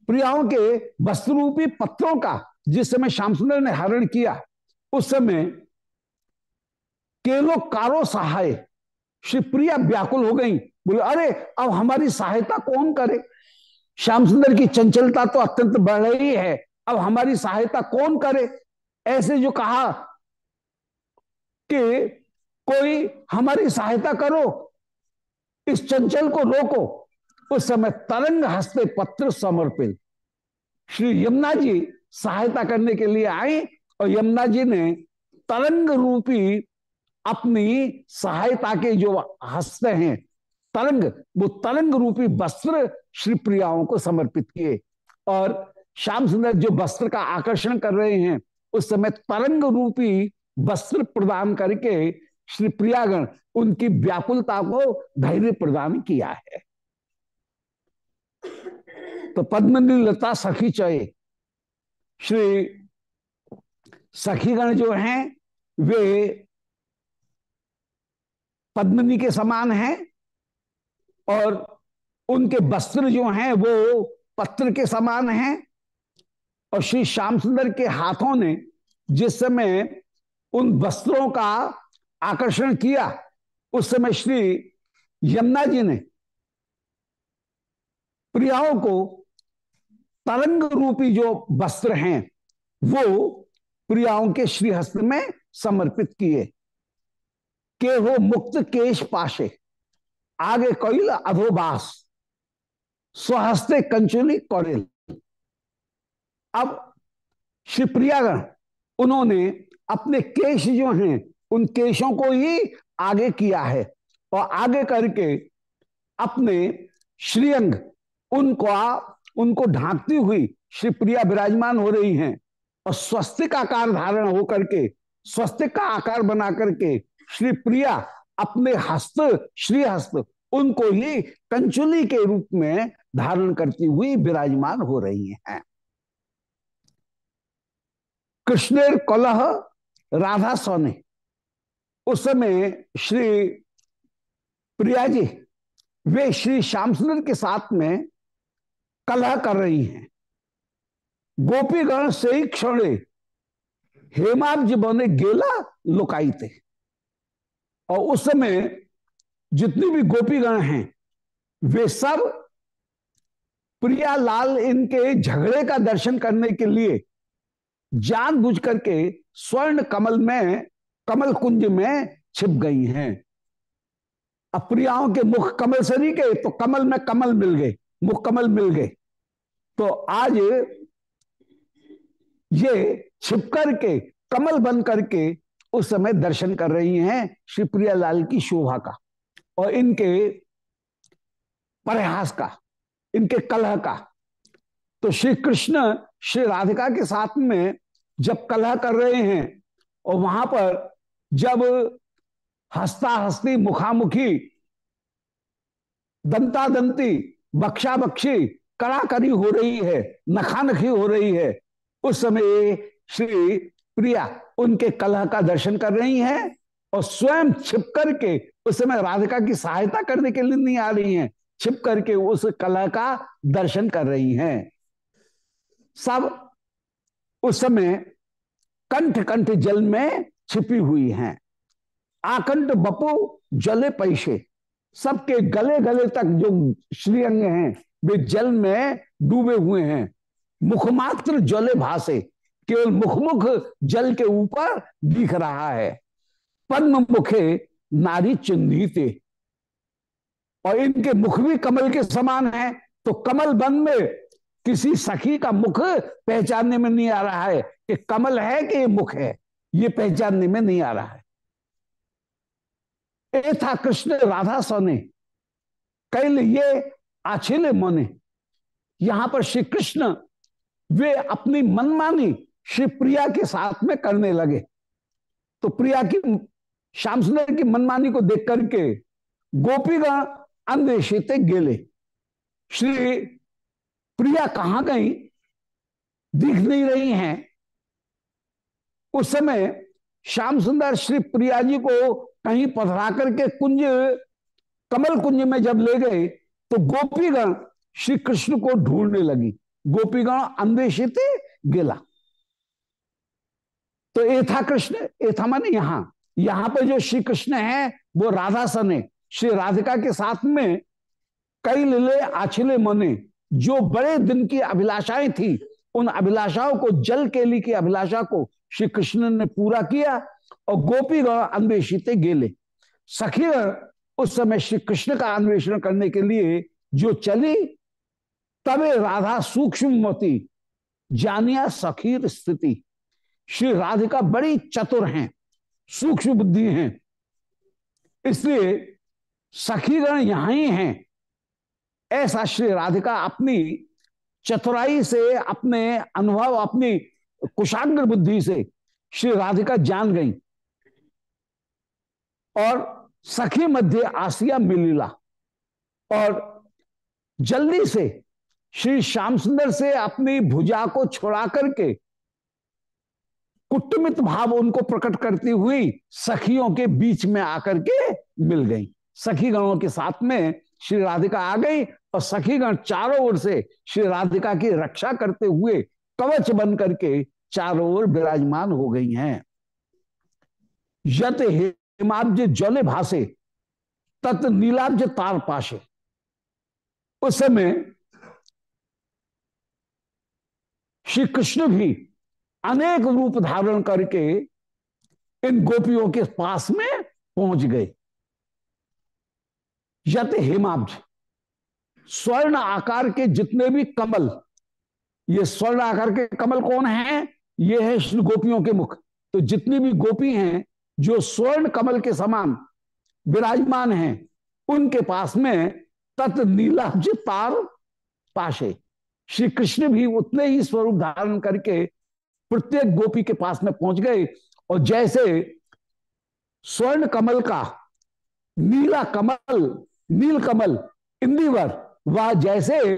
प्रियाओं के वस्त्र रूपी पत्रों का जिस समय श्याम सुंदर ने हरण किया, उस समय केलो कारो सहाय श्री प्रिया व्याकुल हो गई। बोले, अरे, अब हमारी सहायता कौन करे? श्याम सुंदर की चंचलता तो अत्यंत बढ़ रही है। अब हमारी सहायता कौन करे? ऐसे जो कहा कि कोई हमारी सहायता करो, इस चंचल को रोको। उस समय तरंग हस्ते पत्र समर्पित। श्री यमुना जी सहायता करने के लिए आए और यमुना जी ने तरंग रूपी अपनी सहायता के जो हस्त हैं, तरंग, वो तरंग रूपी वस्त्र श्री प्रियाओं को समर्पित किए। और श्याम सुंदर जो वस्त्र का आकर्षण कर रहे हैं, उस समय तरंग रूपी वस्त्र प्रदान करके श्री प्रियागण उनकी व्याकुलता को धैर्य प्रदान किया है। तो पद्मनी लता सखी चय श्री सखीगण जो हैं, वे पद्मनी के समान हैं और उनके वस्त्र जो हैं वो पत्र के समान हैं और श्री श्याम सुंदर के हाथों ने जिस समय उन वस्त्रों का आकर्षण किया, उस समय श्री यमुना जी ने प्रियाओं को तरंग रूपी जो वस्त्र हैं, वो प्रियाओं के श्रीहस्त में समर्पित किए। के हो मुक्त केश पाशे। आगे कैल अधोबास स्वहस्ते कंचुली कौरिल। अब श्री उन्होंने अपने केश जो हैं, उन केशों को ही आगे किया है। और आगे करके अपने श्रीअंग, उनको उनको ढांकती हुई श्री प्रिया विराजमान हो रही हैं। और स्वस्तिक आकार धारण होकर के स्वस्तिक का आकार बना करके श्री प्रिया अपने हस्त श्री हस्त उनको ही कंचुली के रूप में धारण करती हुई विराजमान हो रही हैं। कृष्णेर कलह राधा सोने। उस समय श्री प्रिया जी, वे श्री श्याम सुंदर के साथ में कलह कर रही हैं। गोपीगण से ही क्षण हेमाब जी बने गेला लुकाई थे और उस समय जितनी भी गोपीगण हैं, वे सब प्रियालाल इनके झगड़े का दर्शन करने के लिए जान बुझ करके स्वर्ण कमल में, कमल कुंज में छिप गई हैं। अप्रियाओं के मुख कमल सरी के तो कमल में कमल मिल गए, मुख कमल मिल गए। तो आज ये छिप करके, कमल बन करके उस समय दर्शन कर रही हैं श्री प्रियालाल की शोभा का और इनके प्रयास का, इनके कलह का। तो श्री कृष्ण श्री राधिका के साथ में जब कलह कर रहे हैं और वहाँ पर जब हस्ता हस्ती मुखामुखी दंता दंती बक्षा बक्षी कड़ाकरी हो रही है, नखानखी हो रही है, उस समय श्री प्रिया उनके कलह का दर्शन कर रही हैं और स्वयं छिप करके उस समय राधिका की सहायता करने के लिए नहीं आ रही हैं, छिप करके उस कला का दर्शन कर रही हैं। सब उस समय कंठ कंठ जल में छिपी हुई हैं। आकंठ, बपो, जले पैसे सबके गले गले तक जो श्रीअंग हैं, वे जल में डूबे हुए हैं। मुखमात्र जले भाषे केवल मुखमुख जल के ऊपर दिख रहा है। पद्म मुखे नारी चिन्हित। और इनके मुख भी कमल के समान है तो कमल बन में किसी सखी का मुख पहचानने में नहीं आ रहा है कि कमल है कि मुख है। ये पहचानने में नहीं आ रहा है। ए था कृष्ण राधा सोने, कैल ये आछिले मोने। यहाँ पर श्री कृष्ण, वे अपनी मनमानी श्री प्रिया के साथ में करने लगे। तो प्रिया की, श्याम सुंदर की मनमानी को देख करके गोपीगण अन्वेषित गेले। श्री प्रिया कहाँ गई? दिख नहीं रही हैं। उस समय श्याम सुंदर श्री प्रिया जी को कहीं पधरा करके कुंज, कमल कुंज में जब ले गए तो गोपीगण श्री कृष्ण को ढूँढने लगी। गोपीगण अन्वेषित गिला। तो एथा कृष्ण, एथा माने यहाँ। यहाँ पर जो श्री कृष्ण है, वो राधा सने श्री राधिका के साथ में कई लीले आछिले मने, जो बड़े दिन की अभिलाषाएँ थी, उन अभिलाषाओं को, जल केली की अभिलाषा को श्री कृष्ण ने पूरा किया और गोपीगण अन्वेषित गेले। सखीगण उस समय श्री कृष्ण का अन्वेषण करने के लिए जो चली, तबे राधा सूक्ष्म मोती, जानिया सखीर स्थिति। श्री राधिका बड़ी चतुर हैं, सूक्ष्म बुद्धि हैं। इसलिए सखीगण यहाँ ही हैं। ऐसा श्री राधिका अपनी चतुराई से, अपने अनुभव, अपनी कुशाग्र बुद्धि से श्री राधिका जान गई। और सखी मध्य आसिया मिलीला। और जल्दी से श्री श्याम सुंदर से अपनी भुजा को छोड़ा करके कुटमित भाव उनको प्रकट करती हुई सखियों के बीच में आकर के मिल गई। सखी गणों के साथ में श्री राधिका आ गई और सखीगण चारों ओर से श्री राधिका की रक्षा करते हुए कवच बन करके चारों ओर विराजमान हो गई हैं। यत हेमाब्ज जले भाषे तत् नीलाब्ज तार पाशे। उस समय श्री कृष्ण भी अनेक रूप धारण करके इन गोपियों के पास में पहुँच गए। यत हेमाब्ज, स्वर्ण आकार के जितने भी कमल, ये स्वर्ण आकार के कमल कौन है? ये है श्री गोपियों के मुख। तो जितनी भी गोपी हैं, जो स्वर्ण कमल के समान विराजमान हैं, उनके पास में तत् नीलाब्ज तार पाशे। श्री कृष्ण भी उतने ही स्वरूप धारण करके प्रत्येक गोपी के पास में पहुँच गए और जैसे स्वर्ण कमल का, नीला कमल, नील कमल इंदिवर वह जैसे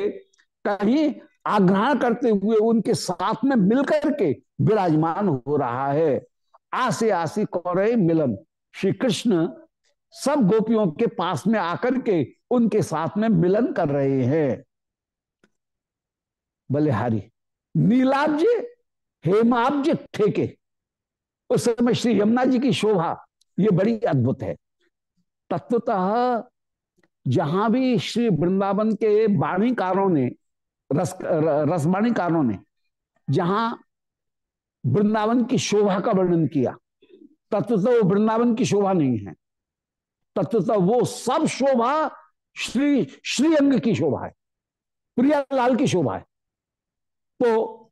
कहीं आग्रहण करते हुए उनके साथ में मिलकर के विराजमान हो रहा है। आसे आसी कौरे मिलन। श्री कृष्ण सब गोपियों के पास में आकर के उनके साथ में मिलन कर रहे हैं। बलिहारी नीलाब्ज हेमाब्ज ठेके। उस समय श्री यमुना जी की शोभा, ये बड़ी अद्भुत है। तत्वतः जहाँ भी श्री वृंदावन के वाणीकारों ने, रस रसवाणीकारों ने जहाँ वृंदावन की शोभा का वर्णन किया, तत्वतः वो वृंदावन की शोभा नहीं है। तत्वतः वो सब शोभा श्री, श्रीअंग की शोभा है। प्रियालाल की शोभा है। तो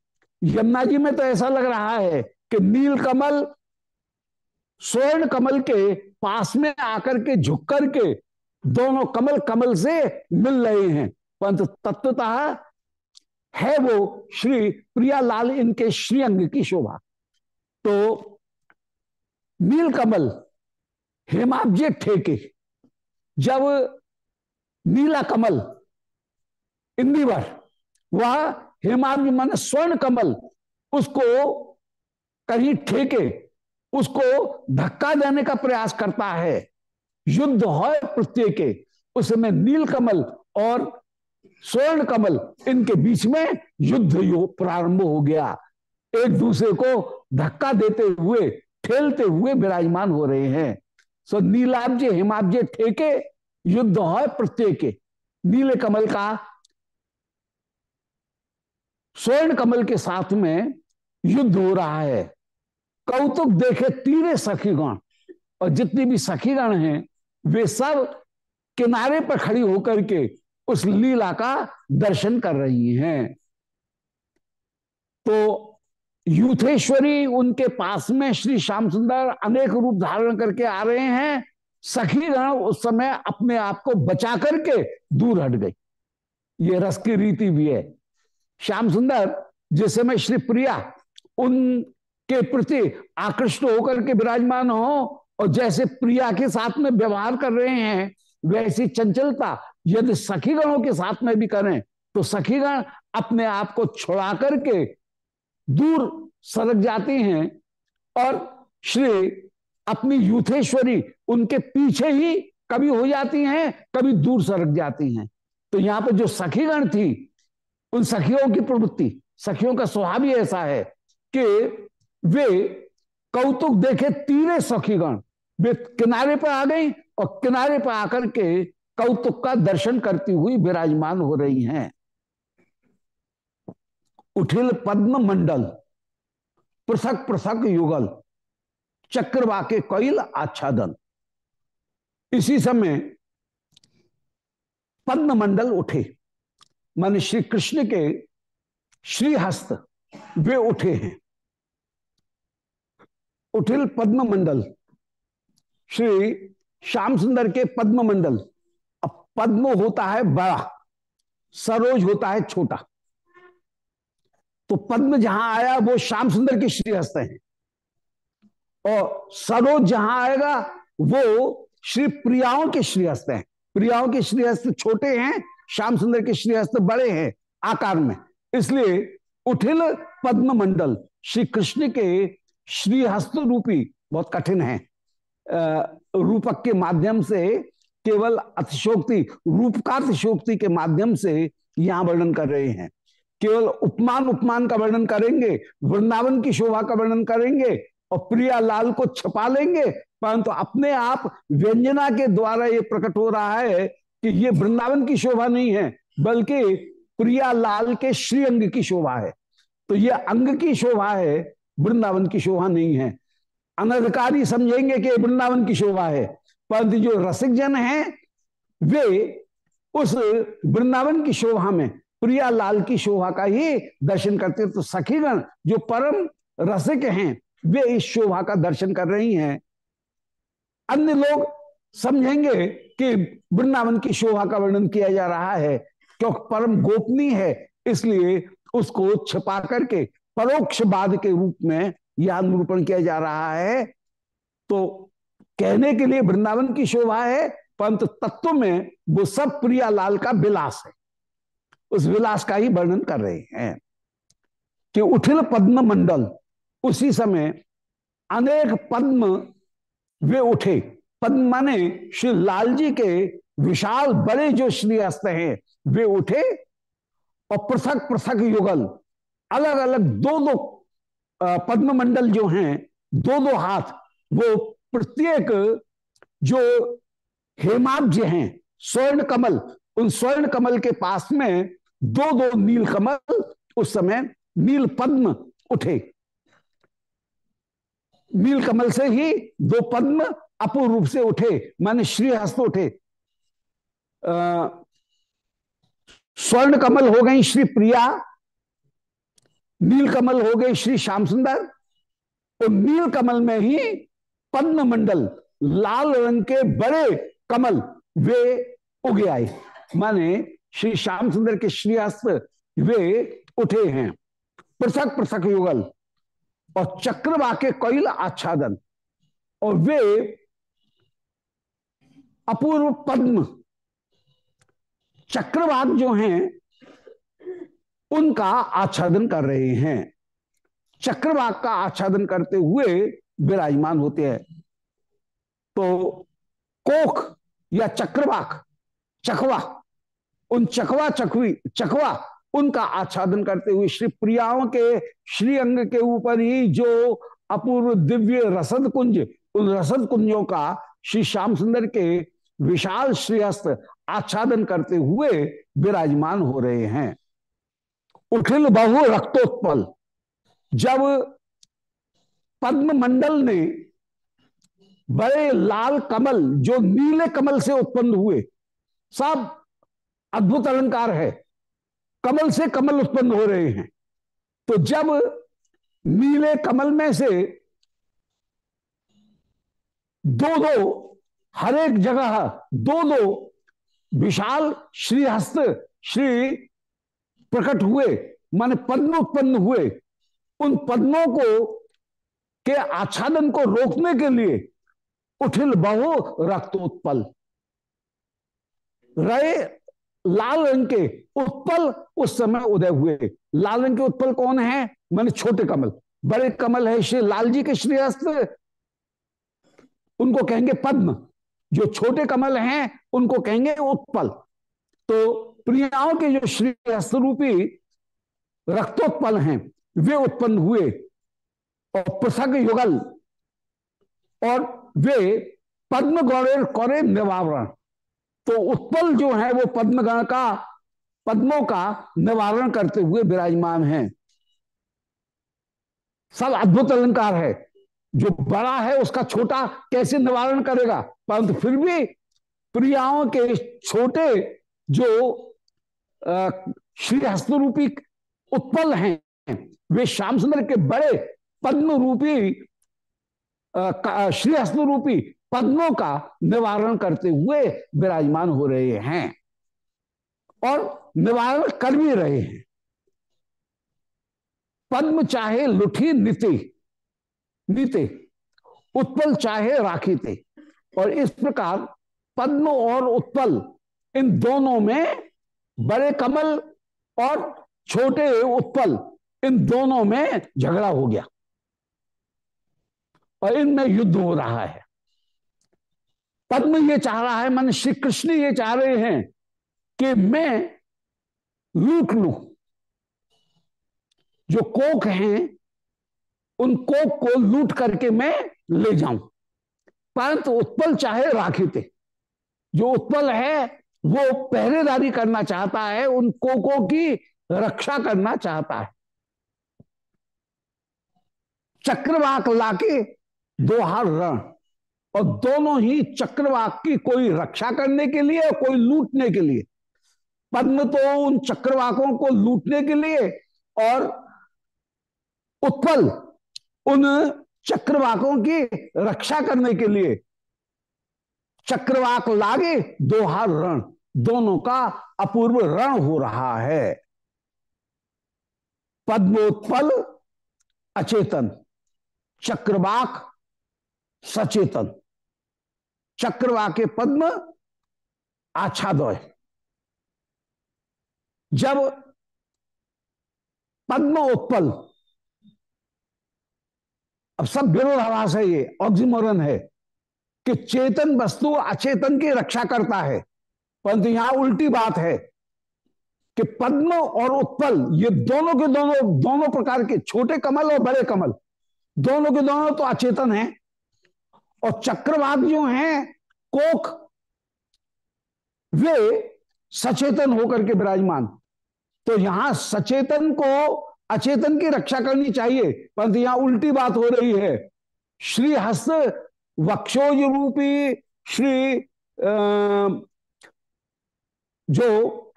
यमुना जी में तो ऐसा लग रहा है कि नील कमल, स्वर्ण कमल के पास में आकर के झुक करके दोनों कमल कमल से मिल रहे हैं। परंतु तत्वतः है वो श्री प्रियालाल इनके श्रीअंग की शोभा। तो नील कमल, हेमाब्जे ठेके, जब नीला कमल इंदिवर वह हेमाब्ज मन स्वर्ण कमल, उसको कहीं ठेके, उसको धक्का देने का प्रयास करता है। युद्ध हो प्रत्येक उसमें नील कमल और स्वर्ण कमल, इनके बीच में युद्ध प्रारंभ हो गया। एक दूसरे को धक्का देते हुए, ठेलते हुए विराजमान हो रहे हैं। सो नीलाब्ज, हिमाब्ज ठेके, युद्ध हो प्रत्येक नीले कमल का स्वर्ण कमल के साथ में युद्ध हो रहा है। कौतुक देखे तीरे सखीगण, और जितनी भी सखीगण हैं, वे सब किनारे पर खड़ी होकर के उस लीला का दर्शन कर रही हैं। तो यूथेश्वरी उनके पास में श्री श्याम सुंदर अनेक रूप धारण करके आ रहे हैं। सखी गण उस समय अपने आप को बचा करके दूर हट गई ये रस की रीति भी है। श्याम सुंदर जिस समय श्री प्रिया, उनके प्रति आकृष्ट होकर के विराजमान हो, और जैसे प्रिया के साथ में व्यवहार कर रहे हैं, वैसी चंचलता यदि सखीगणों के साथ में भी करें तो सखीगण अपने आप को छुड़ा करके दूर सरक जाती हैं, और श्री अपनी यूथेश्वरी उनके पीछे ही कभी हो जाती हैं, कभी दूर सरक जाती हैं। तो यहाँ पर जो सखीगण थी उन सखियों की प्रवृत्ति। सखियों का स्वभाव ही ऐसा है कि वे कौतुक देखे तीरे सखीगण। वे किनारे पर आ गई और किनारे पर आकर के कौतुक का दर्शन करती हुई विराजमान हो रही हैं। उठिल पद्म मंडल, पृथक पृथक युगल, चक्रवाके कैल आच्छादन। इसी समय पद्म मंडल उठे। मान श्री कृष्ण के श्रीहस्त वे उठे हैं। उठिल पद्म मंडल श्री श्याम सुंदर के पद्म मंडल अब पद्म होता है बड़ा, सरोज होता है छोटा। तो पद्म जहाँ आया, वो श्याम सुंदर के श्रीहस्त हैं। और सरोज जहाँ आएगा, वो श्री प्रियाओं के श्रीहस्त हैं। प्रियाओं के श्रीहस्त छोटे हैं श्याम सुंदर के श्रीहस्त बड़े हैं आकार में। इसलिए उठिल पद्म मंडल श्री कृष्ण के श्रीहस्त रूपी बहुत कठिन है। रूपक के माध्यम से केवल अतिशोक्ति रूप का अतिशोक्ति के माध्यम से यहाँ वर्णन कर रहे हैं। केवल उपमान उपमान का वर्णन करेंगे, वृंदावन की शोभा का वर्णन करेंगे और प्रिया लाल को छपा लेंगे, परंतु अपने आप व्यंजना के द्वारा ये प्रकट हो रहा है कि ये वृंदावन की शोभा नहीं है, बल्कि प्रिया लाल के श्री अंग की शोभा है। तो ये अंग की शोभा है, वृंदावन की शोभा नहीं है। अनधिकारी समझेंगे कि वृंदावन की शोभा है, परंतु जो रसिक जन है, वे उस वृंदावन की शोभा में प्रिया लाल की शोभा का ही दर्शन करते तो सखीगण जो परम रसिक हैं, वे इस शोभा का दर्शन कर रही हैं। अन्य लोग समझेंगे कि वृंदावन की शोभा का वर्णन किया जा रहा है। क्योंकि परम गोपनीय है, इसलिए उसको छिपा करके परोक्षवाद के रूप में यह निरूपण किया जा रहा है। तो कहने के लिए वृंदावन की शोभा है, परंतु तत्व में वो सब प्रिया लाल का विलास है। उस विलास का ही वर्णन कर रहे हैं कि उठिल पद्म मंडल, उसी समय अनेक पद्म वे उठे। पद्म माने श्री लाल जी के विशाल बड़े जो श्री हस्त हैं, वे उठे और पृथक पृथक युगल अलग अलग दो दो पद्म मंडल जो हैं दो दो हाथ, वो प्रत्येक जो हेमाब्ज हैं, स्वर्ण कमल, उन स्वर्ण कमल के पास में दो दो नील कमल, उस समय नील पद्म उठे। नील कमल से ही दो पद्म अपूर्ण रूप से उठे, माने श्री हस्त उठे स्वर्ण कमल हो गई श्री प्रिया, नील कमल हो गई श्री श्याम सुंदर, और नील कमल में ही पद्म मंडल, लाल रंग के बड़े कमल, वे उगे आए। माने श्री श्याम सुंदर के श्रीहस्त वे उठे हैं। पृथक पृथक युगल, और चक्रवा के कैल आच्छादन, और वे अपूर्व पद्म चक्रवात जो हैं, उनका आच्छादन कर रहे हैं। चक्रवाक का आच्छादन करते हुए विराजमान होते हैं। तो कोख या चक्रवाक, चकवा, उन चकवा चकवी, चकवा, उनका आच्छादन करते हुए श्री प्रियाओं के श्री अंग के ऊपर ही जो अपूर्व दिव्य रसद कुंज, उन रसद कुंजों का श्री श्याम सुंदर के विशाल श्रेयस्त आच्छादन करते हुए विराजमान हो रहे हैं। उठिल बहु रक्तोत्पल। जब पद्म मंडल ने बड़े लाल कमल, जो नीले कमल से उत्पन्न हुए, सब अद्भुत अलंकार है, कमल से कमल उत्पन्न हो रहे हैं। तो जब नीले कमल में से दो दो हर एक जगह दो दो विशाल श्रीहस्त श्री प्रकट हुए, माने पद्म उत्पन्न हुए। उन पद्मों को, के आच्छादन को रोकने के लिए उठिल बहु रक्त उत्पल रहे लाल रंग के उत्पल उस समय उदय हुए। लाल रंग के उत्पल कौन है? मैंने छोटे कमल। बड़े कमल है श्री लाल जी के श्रीहस्त। उनको कहेंगे पद्म। जो छोटे कमल हैं, उनको कहेंगे उत्पल। तो प्रियाओं के जो श्री हस्तरूपी रक्तोत्पल हैं, वे उत्पन्न हुए। और पृथक युगल। और वे पद्म गौरे कौरे निवारण। तो उत्पल जो है, वो पद्मगण का, पद्मों का निवारण करते हुए विराजमान हैं। सब अद्भुत अलंकार है। जो बड़ा है उसका छोटा कैसे निवारण करेगा? परंतु फिर भी प्रियाओं के छोटे जो श्री हस्तरूपी उत्पल हैं, वे श्याम सुंदर के बड़े पद्म रूपी श्री हस्तरूपी पद्मों का निवारण करते हुए विराजमान हो रहे हैं और निवारण कर भी रहे हैं। पद्म चाहे लुठी निते नीते उत्पल चाहे राखी थे। और इस प्रकार पद्म और उत्पल इन दोनों में बड़े कमल और छोटे उत्पल इन दोनों में झगड़ा हो गया। और इनमें युद्ध हो रहा है। पद्म ये चाह रहा है, मन श्री कृष्ण ये चाह रहे हैं कि मैं लूट लू। जो कोक हैं उन कोक को लूट करके मैं ले जाऊँ। परंतु उत्पल चाहे राखी थे जो उत्पल है, वो पहरेदारी करना चाहता है, उन कोकों की रक्षा करना चाहता है। चक्रवाक लाके दोहार रण, और दोनों ही चक्रवाक की कोई रक्षा करने के लिए और कोई लूटने के लिए। पद्म तो उन चक्रवाकों को लूटने के लिए, और उत्पल उन चक्रवाकों की रक्षा करने के लिए। चक्रवाक लागे, दोहार रण, दोनों का अपूर्व रण हो रहा है। पद्मोत्पल, अचेतन। चक्रवाक, सचेतन। चक्रवाके पद्म, आच्छादय। जब पद्म उत्पल अब सब विरोधाभास है ये, ऑक्सीमोरन है कि चेतन वस्तु अचेतन की रक्षा करता है। परंतु यहाँ उल्टी बात है कि पद्म और उत्पल, ये दोनों के दोनों दोनों प्रकार के छोटे कमल और बड़े कमल, दोनों के दोनों तो अचेतन हैं और चक्रवात जो हैं कोख वे सचेतन होकर के विराजमान। तो यहाँ सचेतन को अचेतन की रक्षा करनी चाहिए। परंतु यहाँ उल्टी बात हो रही है। श्री हस्त वक्षोज रूपी श्री जो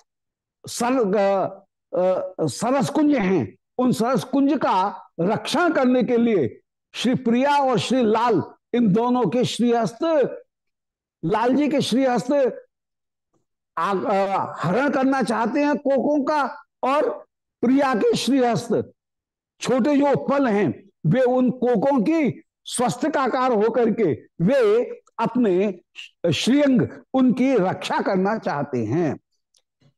सर सरस कुंज हैं, उन सरस कुंज का रक्षण करने के लिए श्री प्रिया और श्री लाल, इन दोनों के श्रीहस्त लाल जी के श्रीहस्त हरण करना चाहते हैं कोकों का, और प्रिया के श्रीहस्त, छोटे जो उत्पल हैं, वे उन कोकों की स्वस्थकाकार होकर के वे अपने श्रीअंग उनकी रक्षा करना चाहते हैं।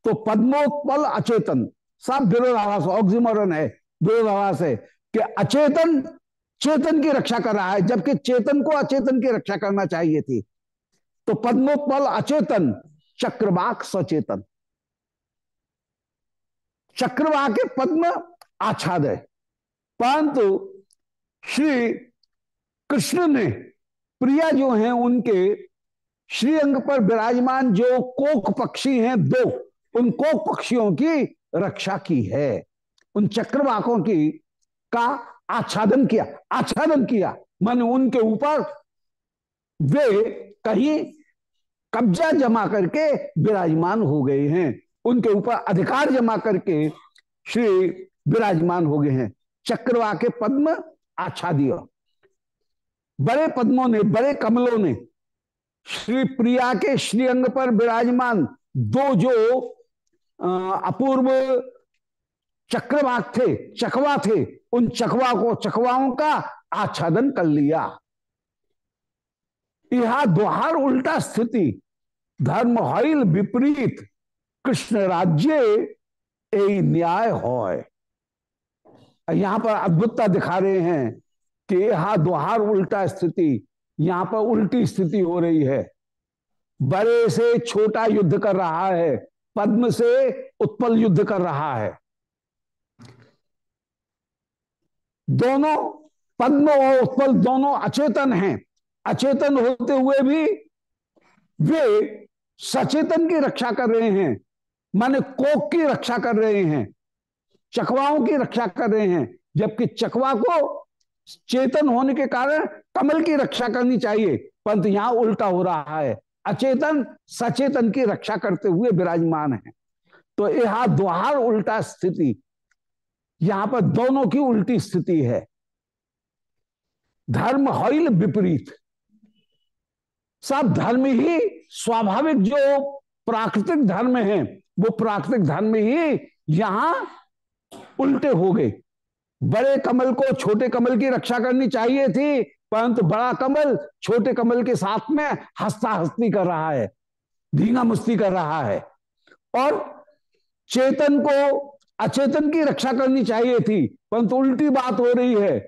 तो पद्मोत्पल अचेतन, सब विरोधाभास ऑक्सीमोरन है विरोधाभास है कि अचेतन, चेतन की रक्षा कर रहा है, जबकि चेतन को अचेतन की रक्षा करना चाहिए थी। तो पद्मोत्पल अचेतन, चक्रवाक सचेतन। चक्रवाक के पद्म आच्छाद है। परंतु श्री कृष्ण ने, प्रिया जो हैं उनके श्रीअंग पर विराजमान जो कोक पक्षी हैं, दो, उन कोक पक्षियों की रक्षा की है। उन चक्रवाकों की का आच्छादन किया आच्छादन किया। मन उनके ऊपर वे कहीं कब्जा जमा करके विराजमान हो गए हैं। उनके ऊपर अधिकार जमा करके श्री विराजमान हो गए हैं। चक्रवा के पद्म आच्छादिय। बड़े पद्मों ने, बड़े कमलों ने श्री प्रिया के श्रीअंग पर विराजमान दो जो अपूर्व चक्रवाक थे, चकवा थे, उन चकवा को, चकवाओं का आच्छादन कर लिया। यह दोहार उल्टा स्थिति, धर्म विपरीत कृष्ण राज्य न्याय हो यहाँ पर अद्भुतता दिखा रहे हैं कि यह दोहार उल्टा स्थिति, यहाँ पर उल्टी स्थिति हो रही है। बड़े से छोटा युद्ध कर रहा है, पद्म से उत्पल युद्ध कर रहा है। दोनों पद्म और उत्पल दोनों अचेतन हैं। अचेतन होते हुए भी वे सचेतन की रक्षा कर रहे हैं। माने कोक की रक्षा कर रहे हैं, चकवाओं की रक्षा कर रहे हैं, जबकि चकवा को चेतन होने के कारण कमल की रक्षा करनी चाहिए। परंतु यहाँ उल्टा हो रहा है। अचेतन, सचेतन की रक्षा करते हुए विराजमान है। तो यह द्वार उल्टा स्थिति, यहाँ पर दोनों की उल्टी स्थिति है। धर्म हईल विपरीत। सब धर्म ही स्वाभाविक जो प्राकृतिक धर्म है। वो प्राकृतिक धर्म ही यहाँ उल्टे हो गए। बड़े कमल को छोटे कमल की रक्षा करनी चाहिए थी, परंतु बड़ा कमल छोटे कमल के साथ में हस्ता हस्ती कर रहा है धींगा मुस्ती कर रहा है। और चेतन को अचेतन की रक्षा करनी चाहिए थी, परंतु उल्टी बात हो रही है।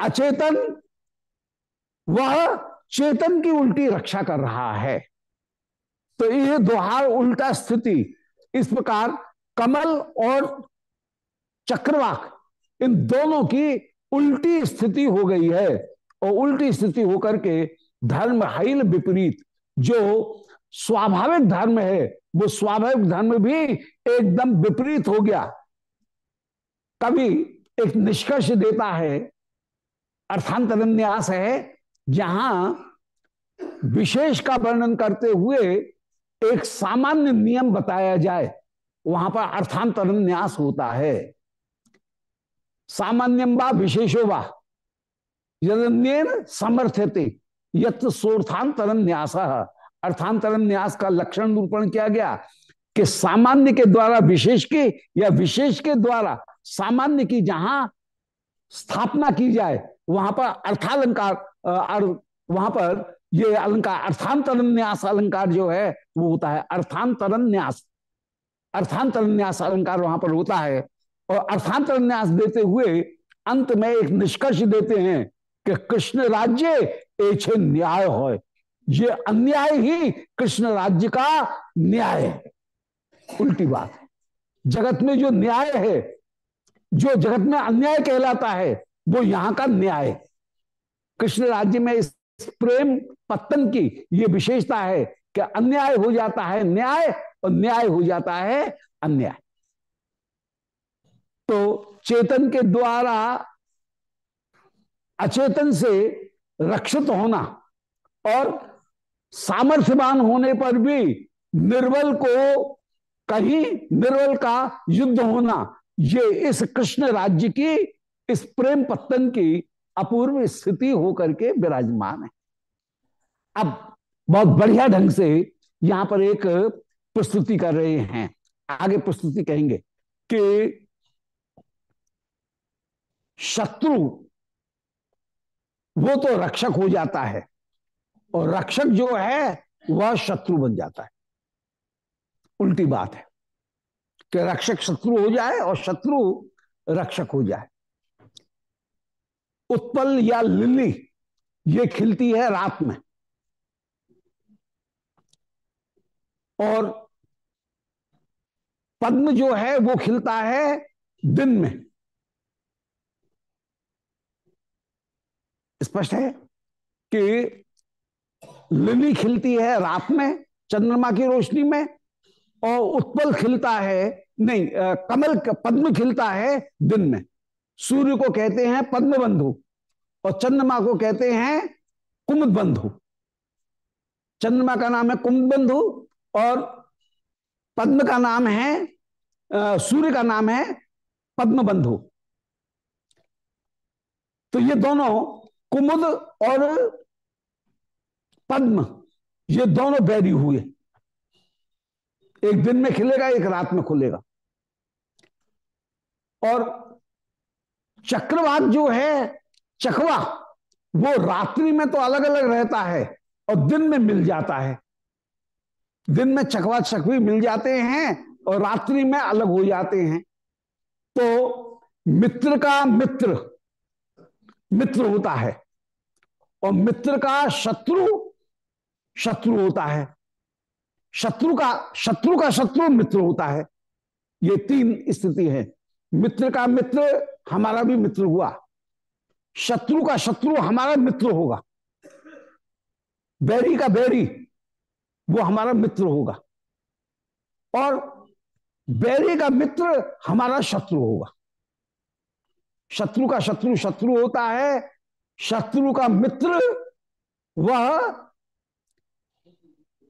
अचेतन, वह चेतन की उल्टी रक्षा कर रहा है। तो यह दोहार उल्टा स्थिति। इस प्रकार कमल और चक्रवाक, इन दोनों की उल्टी स्थिति हो गई है। और उल्टी स्थिति होकर के धर्म हाइल विपरीत। जो स्वाभाविक धर्म है, वो स्वाभाविक धर्म भी एकदम विपरीत हो गया। कभी एक निष्कर्ष देता है अर्थांतर न्यास है, जहाँ विशेष का वर्णन करते हुए एक सामान्य नियम बताया जाए, वहाँ पर अर्थांतर न्यास होता है। सामान्यम वा विशेषो वा, यदन्यन समर्थ्यते यथ न्यास। अर्थांतर न्यास का लक्षण निरूपण किया गया कि सामान्य के द्वारा विशेष की या विशेष के द्वारा सामान्य की जहाँ स्थापना की जाए, वहाँ पर अर्थालंकार वहाँ पर ये अलंकार अर्थांतर न्यास अलंकार जो है, वो होता है अर्थांतर न्यास। अर्थांतर न्यास अलंकार वहाँ पर होता है और अर्थांतर न्यास देते हुए अंत में एक निष्कर्ष देते हैं कि कृष्ण राज्य एछे न्याय हो ये अन्याय ही कृष्ण राज्य का न्याय है। उल्टी बात है जगत में जो न्याय है, जो जगत में अन्याय कहलाता है, वो यहाँ का न्याय कृष्ण राज्य में इस प्रेम पत्तन की ये विशेषता है कि अन्याय हो जाता है न्याय और न्याय हो जाता है अन्याय। तो चेतन के द्वारा अचेतन से रक्षित होना और सामर्थ्यवान होने पर भी निर्बल को कहीं निर्बल का युद्ध होना, ये इस कृष्ण राज्य की, इस प्रेम पत्तन की अपूर्व स्थिति होकर के विराजमान है। अब बहुत बढ़िया ढंग से यहाँ पर एक प्रस्तुति कर रहे हैं। आगे प्रस्तुति कहेंगे कि शत्रु, वो तो रक्षक हो जाता है और रक्षक जो है, वह शत्रु बन जाता है। उल्टी बात है कि रक्षक शत्रु हो जाए और शत्रु रक्षक हो जाए। उत्पल या लिली, ये खिलती है रात में। और पद्म जो है, वो खिलता है दिन में। स्पष्ट है कि लिली खिलती है रात में, चंद्रमा की रोशनी में, और उत्पल खिलता है, नहीं कमल, पद्म खिलता है दिन में। सूर्य को कहते हैं पद्म बंधु और चंद्रमा को कहते हैं कुमुद बंधु चंद्रमा का नाम है कुमुद बंधु और पद्म का नाम है सूर्य का नाम है पद्म बंधु तो ये दोनों कुमुद और पद्म, ये दोनों बैरी हुए। एक दिन में खिलेगा, एक रात में खुलेगा। और चक्रवात जो है, चकवा, वो रात्रि में तो अलग अलग रहता है और दिन में मिल जाता है। दिन में चकवा चकवी मिल जाते हैं और रात्रि में अलग हो जाते हैं। तो मित्र का मित्र मित्र होता है और मित्र का शत्रु शत्रु होता है। शत्रु का शत्रु का शत्रु मित्र होता है। ये तीन स्थिति है। मित्र का मित्र हमारा भी मित्र हुआ। शत्रु का शत्रु हमारा मित्र होगा। बैरी का बैरी, वो हमारा मित्र होगा। और बैरी का मित्र हमारा शत्रु होगा। शत्रु का शत्रु शत्रु होता है। शत्रु का मित्र, वह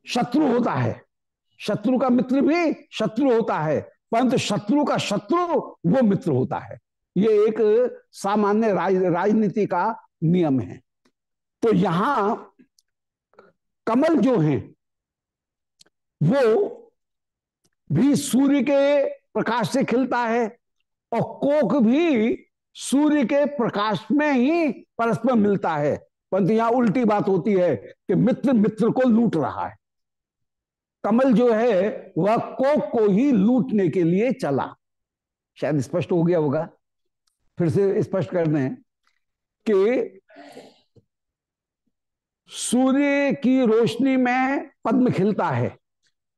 शत्रु होता है। शत्रु का मित्र भी शत्रु होता है। परंतु शत्रु का शत्रु वो मित्र होता है। ये एक सामान्य राज, राजनीति का नियम है। तो यहाँ कमल जो हैं वो भी सूर्य के प्रकाश से खिलता है और कोक भी सूर्य के प्रकाश में ही परस्पर मिलता है। परंतु यहाँ उल्टी बात होती है कि मित्र मित्र को लूट रहा है। कमल जो है, वह कोक को ही लूटने के लिए चला। शायद स्पष्ट हो गया होगा। फिर से स्पष्ट कर दें कि सूर्य की रोशनी में पद्म खिलता है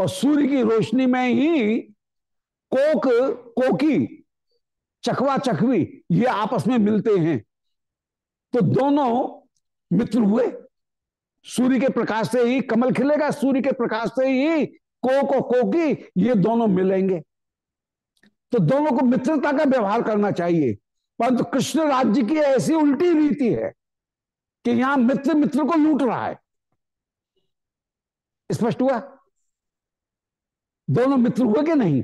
और सूर्य की रोशनी में ही कोक कोकी चखवा चखवी ये आपस में मिलते हैं। तो दोनों मित्र हुए। सूर्य के प्रकाश से ही कमल खिलेगा, सूर्य के प्रकाश से ही कोक और कोकी ये दोनों मिलेंगे। तो दोनों को मित्रता का व्यवहार करना चाहिए। परंतु कृष्ण राज्य की ऐसी उल्टी रीति है कि यहाँ मित्र मित्र को लूट रहा है। स्पष्ट हुआ? दोनों मित्र हुए कि नहीं?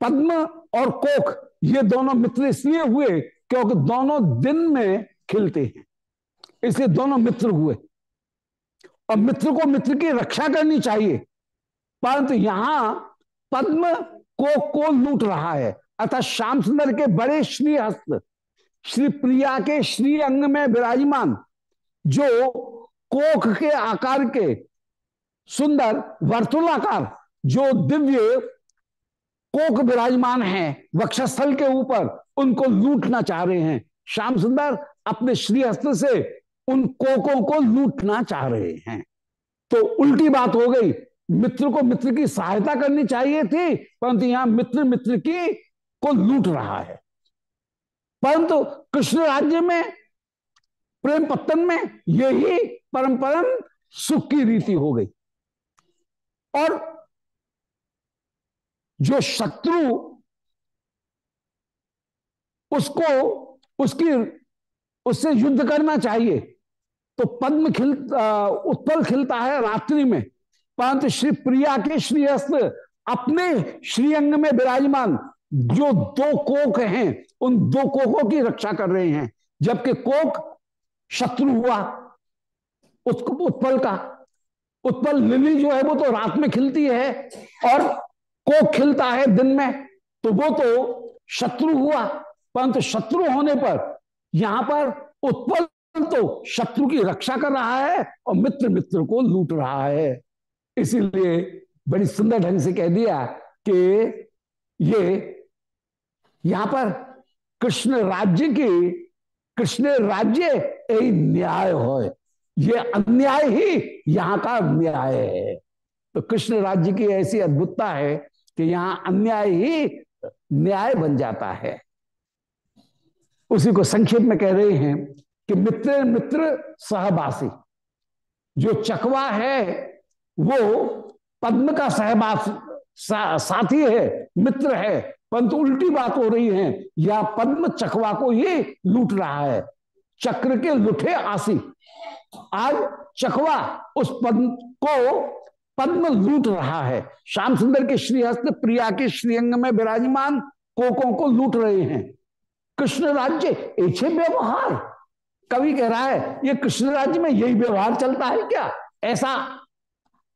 पद्म और कोख, ये दोनों मित्र इसलिए हुए क्योंकि दोनों दिन में खिलते हैं। इसलिए दोनों मित्र हुए। और मित्र को मित्र की रक्षा करनी चाहिए। परंतु यहाँ पद्म को को लूट रहा है? अतः श्याम सुंदर के बड़े श्री हस्त श्री प्रिया के श्री अंग में विराजमान, जो कोख के आकार के सुंदर वर्तुलाकार जो दिव्य कोक विराजमान है, वक्षस्थल के ऊपर, उनको लूटना चाह रहे हैं। श्याम सुंदर अपने श्री हस्त से उन कोकों को लूटना चाह रहे हैं। तो उल्टी बात हो गई। मित्र को मित्र की सहायता करनी चाहिए थी, परंतु यहाँ मित्र मित्र की को लूट रहा है। परंतु कृष्ण राज्य में, प्रेम पत्तन में यही परंपरम सुख की रीति हो गई। और जो शत्रु उसको, उसकी, उससे युद्ध करना चाहिए। तो पद्म खिल उत्पल खिलता है रात्रि में। परंतु श्री प्रिया के श्रीहस्त अपने श्रीअंग में विराजमान जो दो कोक हैं, उन दो कोकों की रक्षा कर रहे हैं। जबकि कोक शत्रु हुआ उत्पल का। उत्पल लिली जो है, वो तो रात में खिलती है और कोक खिलता है दिन में। तो वो तो शत्रु हुआ। परंतु शत्रु होने पर यहाँ पर उत्पल तो शत्रु की रक्षा कर रहा है और मित्र मित्र को लूट रहा है। इसीलिए बड़ी सुंदर ढंग से कह दिया कि ये यहाँ पर कृष्ण राज्य की, कृष्ण राज्य यही न्याय हो ये अन्याय ही यहाँ का न्याय है। तो कृष्ण राज्य की ऐसी अद्भुतता है कि यहाँ अन्याय ही न्याय बन जाता है। उसी को संक्षेप में कह रहे हैं कि मित्र मित्र सहवासी। जो चकवा है वो पद्म का सहवास सा, साथी है मित्र है परंतु उल्टी बात हो रही है या पद्म चकवा को ही लूट रहा है। चक्र के लुठे आसी। आज चकवा उस पद्म को पद्म लूट रहा है। श्याम सुंदर के श्रीहस्त प्रिया के श्रीअंग में विराजमान कोकों को लूट रहे हैं। कृष्ण राज्य ऐसे व्यवहार। कवि कह रहा है, ये कृष्ण राज्य में यही व्यवहार चलता है क्या? ऐसा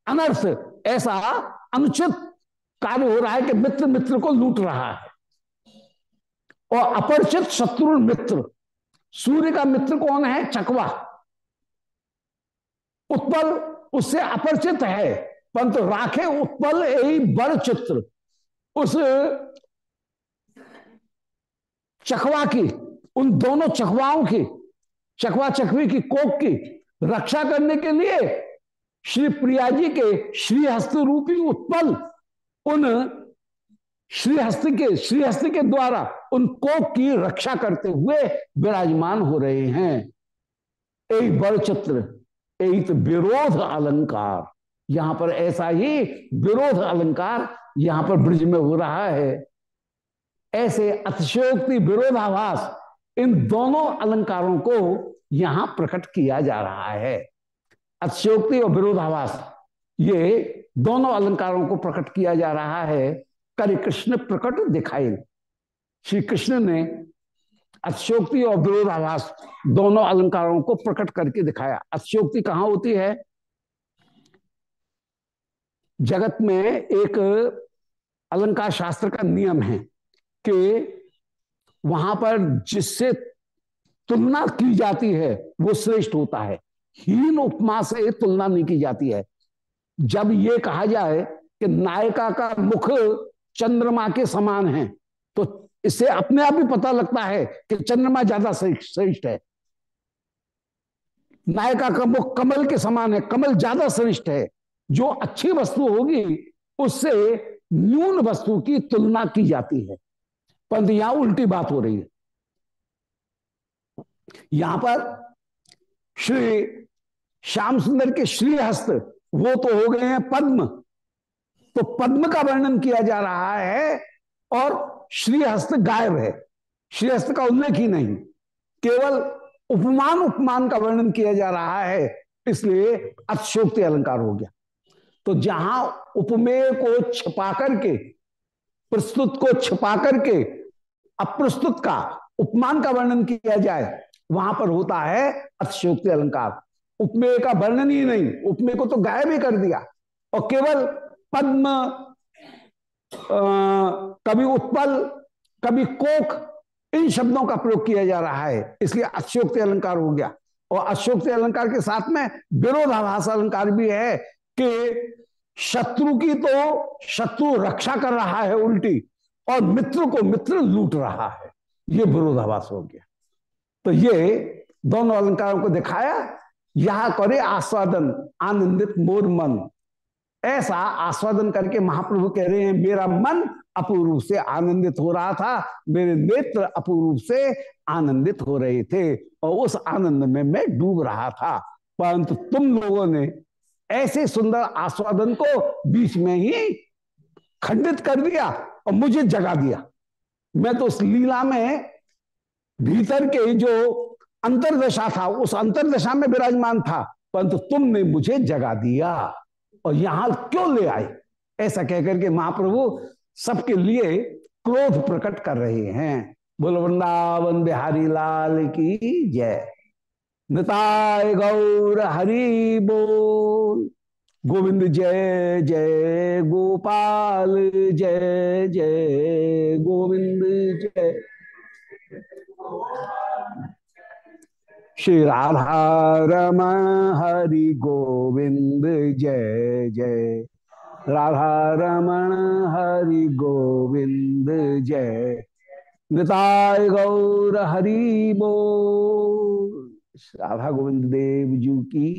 अनर्थ, ऐसा अनुचित कार्य हो रहा है कि मित्र मित्र को लूट रहा है। और अपरिचित शत्रु मित्र, सूर्य का मित्र कौन है? चकवा। उत्पल उससे अपरिचित है, परंतु राखे उत्पल यही बड़ चित्र। उस चकवा की, उन दोनों चकवाओं की चकवा चकवी की कोक की रक्षा करने के लिए श्री प्रिया जी के श्रीहस्त रूपी उत्पल उन श्रीहस्त के श्रीहस्त के द्वारा उन कोक की रक्षा करते हुए विराजमान हो रहे हैं। एक बड़ चित्र एक विरोध अलंकार। यहाँ पर ऐसा ही विरोध अलंकार यहाँ पर ब्रिज में हो रहा है। ऐसे अतिशयोक्ति विरोधाभास इन दोनों अलंकारों को यहाँ प्रकट किया जा रहा है। अतिशयोक्ति और विरोधाभास, ये दोनों अलंकारों को प्रकट किया जा रहा है। कर कृष्ण प्रकट दिखाई। श्री कृष्ण ने अतिशोक्ति और विरोधाभास दोनों अलंकारों को प्रकट करके दिखाया। अतिशोक्ति कहाँ होती है? जगत में एक अलंकार शास्त्र का नियम है कि वहाँ पर जिससे तुलना की जाती है, वो श्रेष्ठ होता है। हीन उपमा से तुलना नहीं की जाती है। जब ये कहा जाए कि नायिका का मुख चंद्रमा के समान है तो इससे अपने आप ही पता लगता है कि चंद्रमा ज़्यादा श्रेष्ठ है। नायिका का मुख कमल के समान है, कमल ज़्यादा श्रेष्ठ है। जो अच्छी वस्तु होगी, उससे न्यून वस्तु की तुलना की जाती है। परंतु यहाँ उल्टी बात हो रही है। यहाँ पर श्री श्याम सुंदर के श्रीहस्त, वो तो हो गए हैं पद्म। तो पद्म का वर्णन किया जा रहा है और श्रीहस्त गायब है। श्रीहस्त का उल्लेख ही नहीं, केवल उपमान उपमान का वर्णन किया जा रहा है, इसलिए अतिशोक्ति अलंकार हो गया। तो जहाँ उपमेय को छिपा करके, प्रस्तुत को छिपा करके, अप्रस्तुत का, उपमान का वर्णन किया जाए वहाँ पर होता है अतिशोक्ति अलंकार। उपमेय का वर्णन ही नहीं, उपमेय को तो गायब ही कर दिया। और केवल पद्म कभी उत्पल, कभी कोक, इन शब्दों का प्रयोग किया जा रहा है। इसलिए अशोक्ति अलंकार हो गया। और अशोक्ति अलंकार के साथ में विरोधाभास अलंकार भी है कि शत्रु की तो शत्रु रक्षा कर रहा है उल्टी, और मित्र को मित्र लूट रहा है। ये विरोधाभास हो गया। तो ये दोनों अलंकारों को दिखाया, यह करे आस्वादन, आनंदित मोर मन। ऐसा आस्वादन करके महाप्रभु कह रहे हैं, मेरा मन अपूर्व से आनंदित हो रहा था, मेरे नेत्र अपूर्व से आनंदित हो रहे थे, और उस आनंद में मैं डूब रहा था। परंतु तुम लोगों ने ऐसे सुंदर आस्वादन को बीच में ही खंडित कर दिया और मुझे जगा दिया। मैं तो उस लीला में भीतर के जो अंतरदशा था, उस अंतरदशा में विराजमान था, परंतु तुमने मुझे जगा दिया और यहाँ क्यों ले आए? ऐसा कहकर के महाप्रभु सबके लिए क्रोध प्रकट कर रहे हैं। बोल, वृंदावन बिहारी लाल की जय। नताय गौर हरि बोल। गोविंद जय जय गोपाल, जय जय गोविंद जय। श्री राधा रमण हरि गोविंद जय जय। राधा रमण हरि गोविंद जय। निताय गौर हरि बो राधा गोविंद देव जी की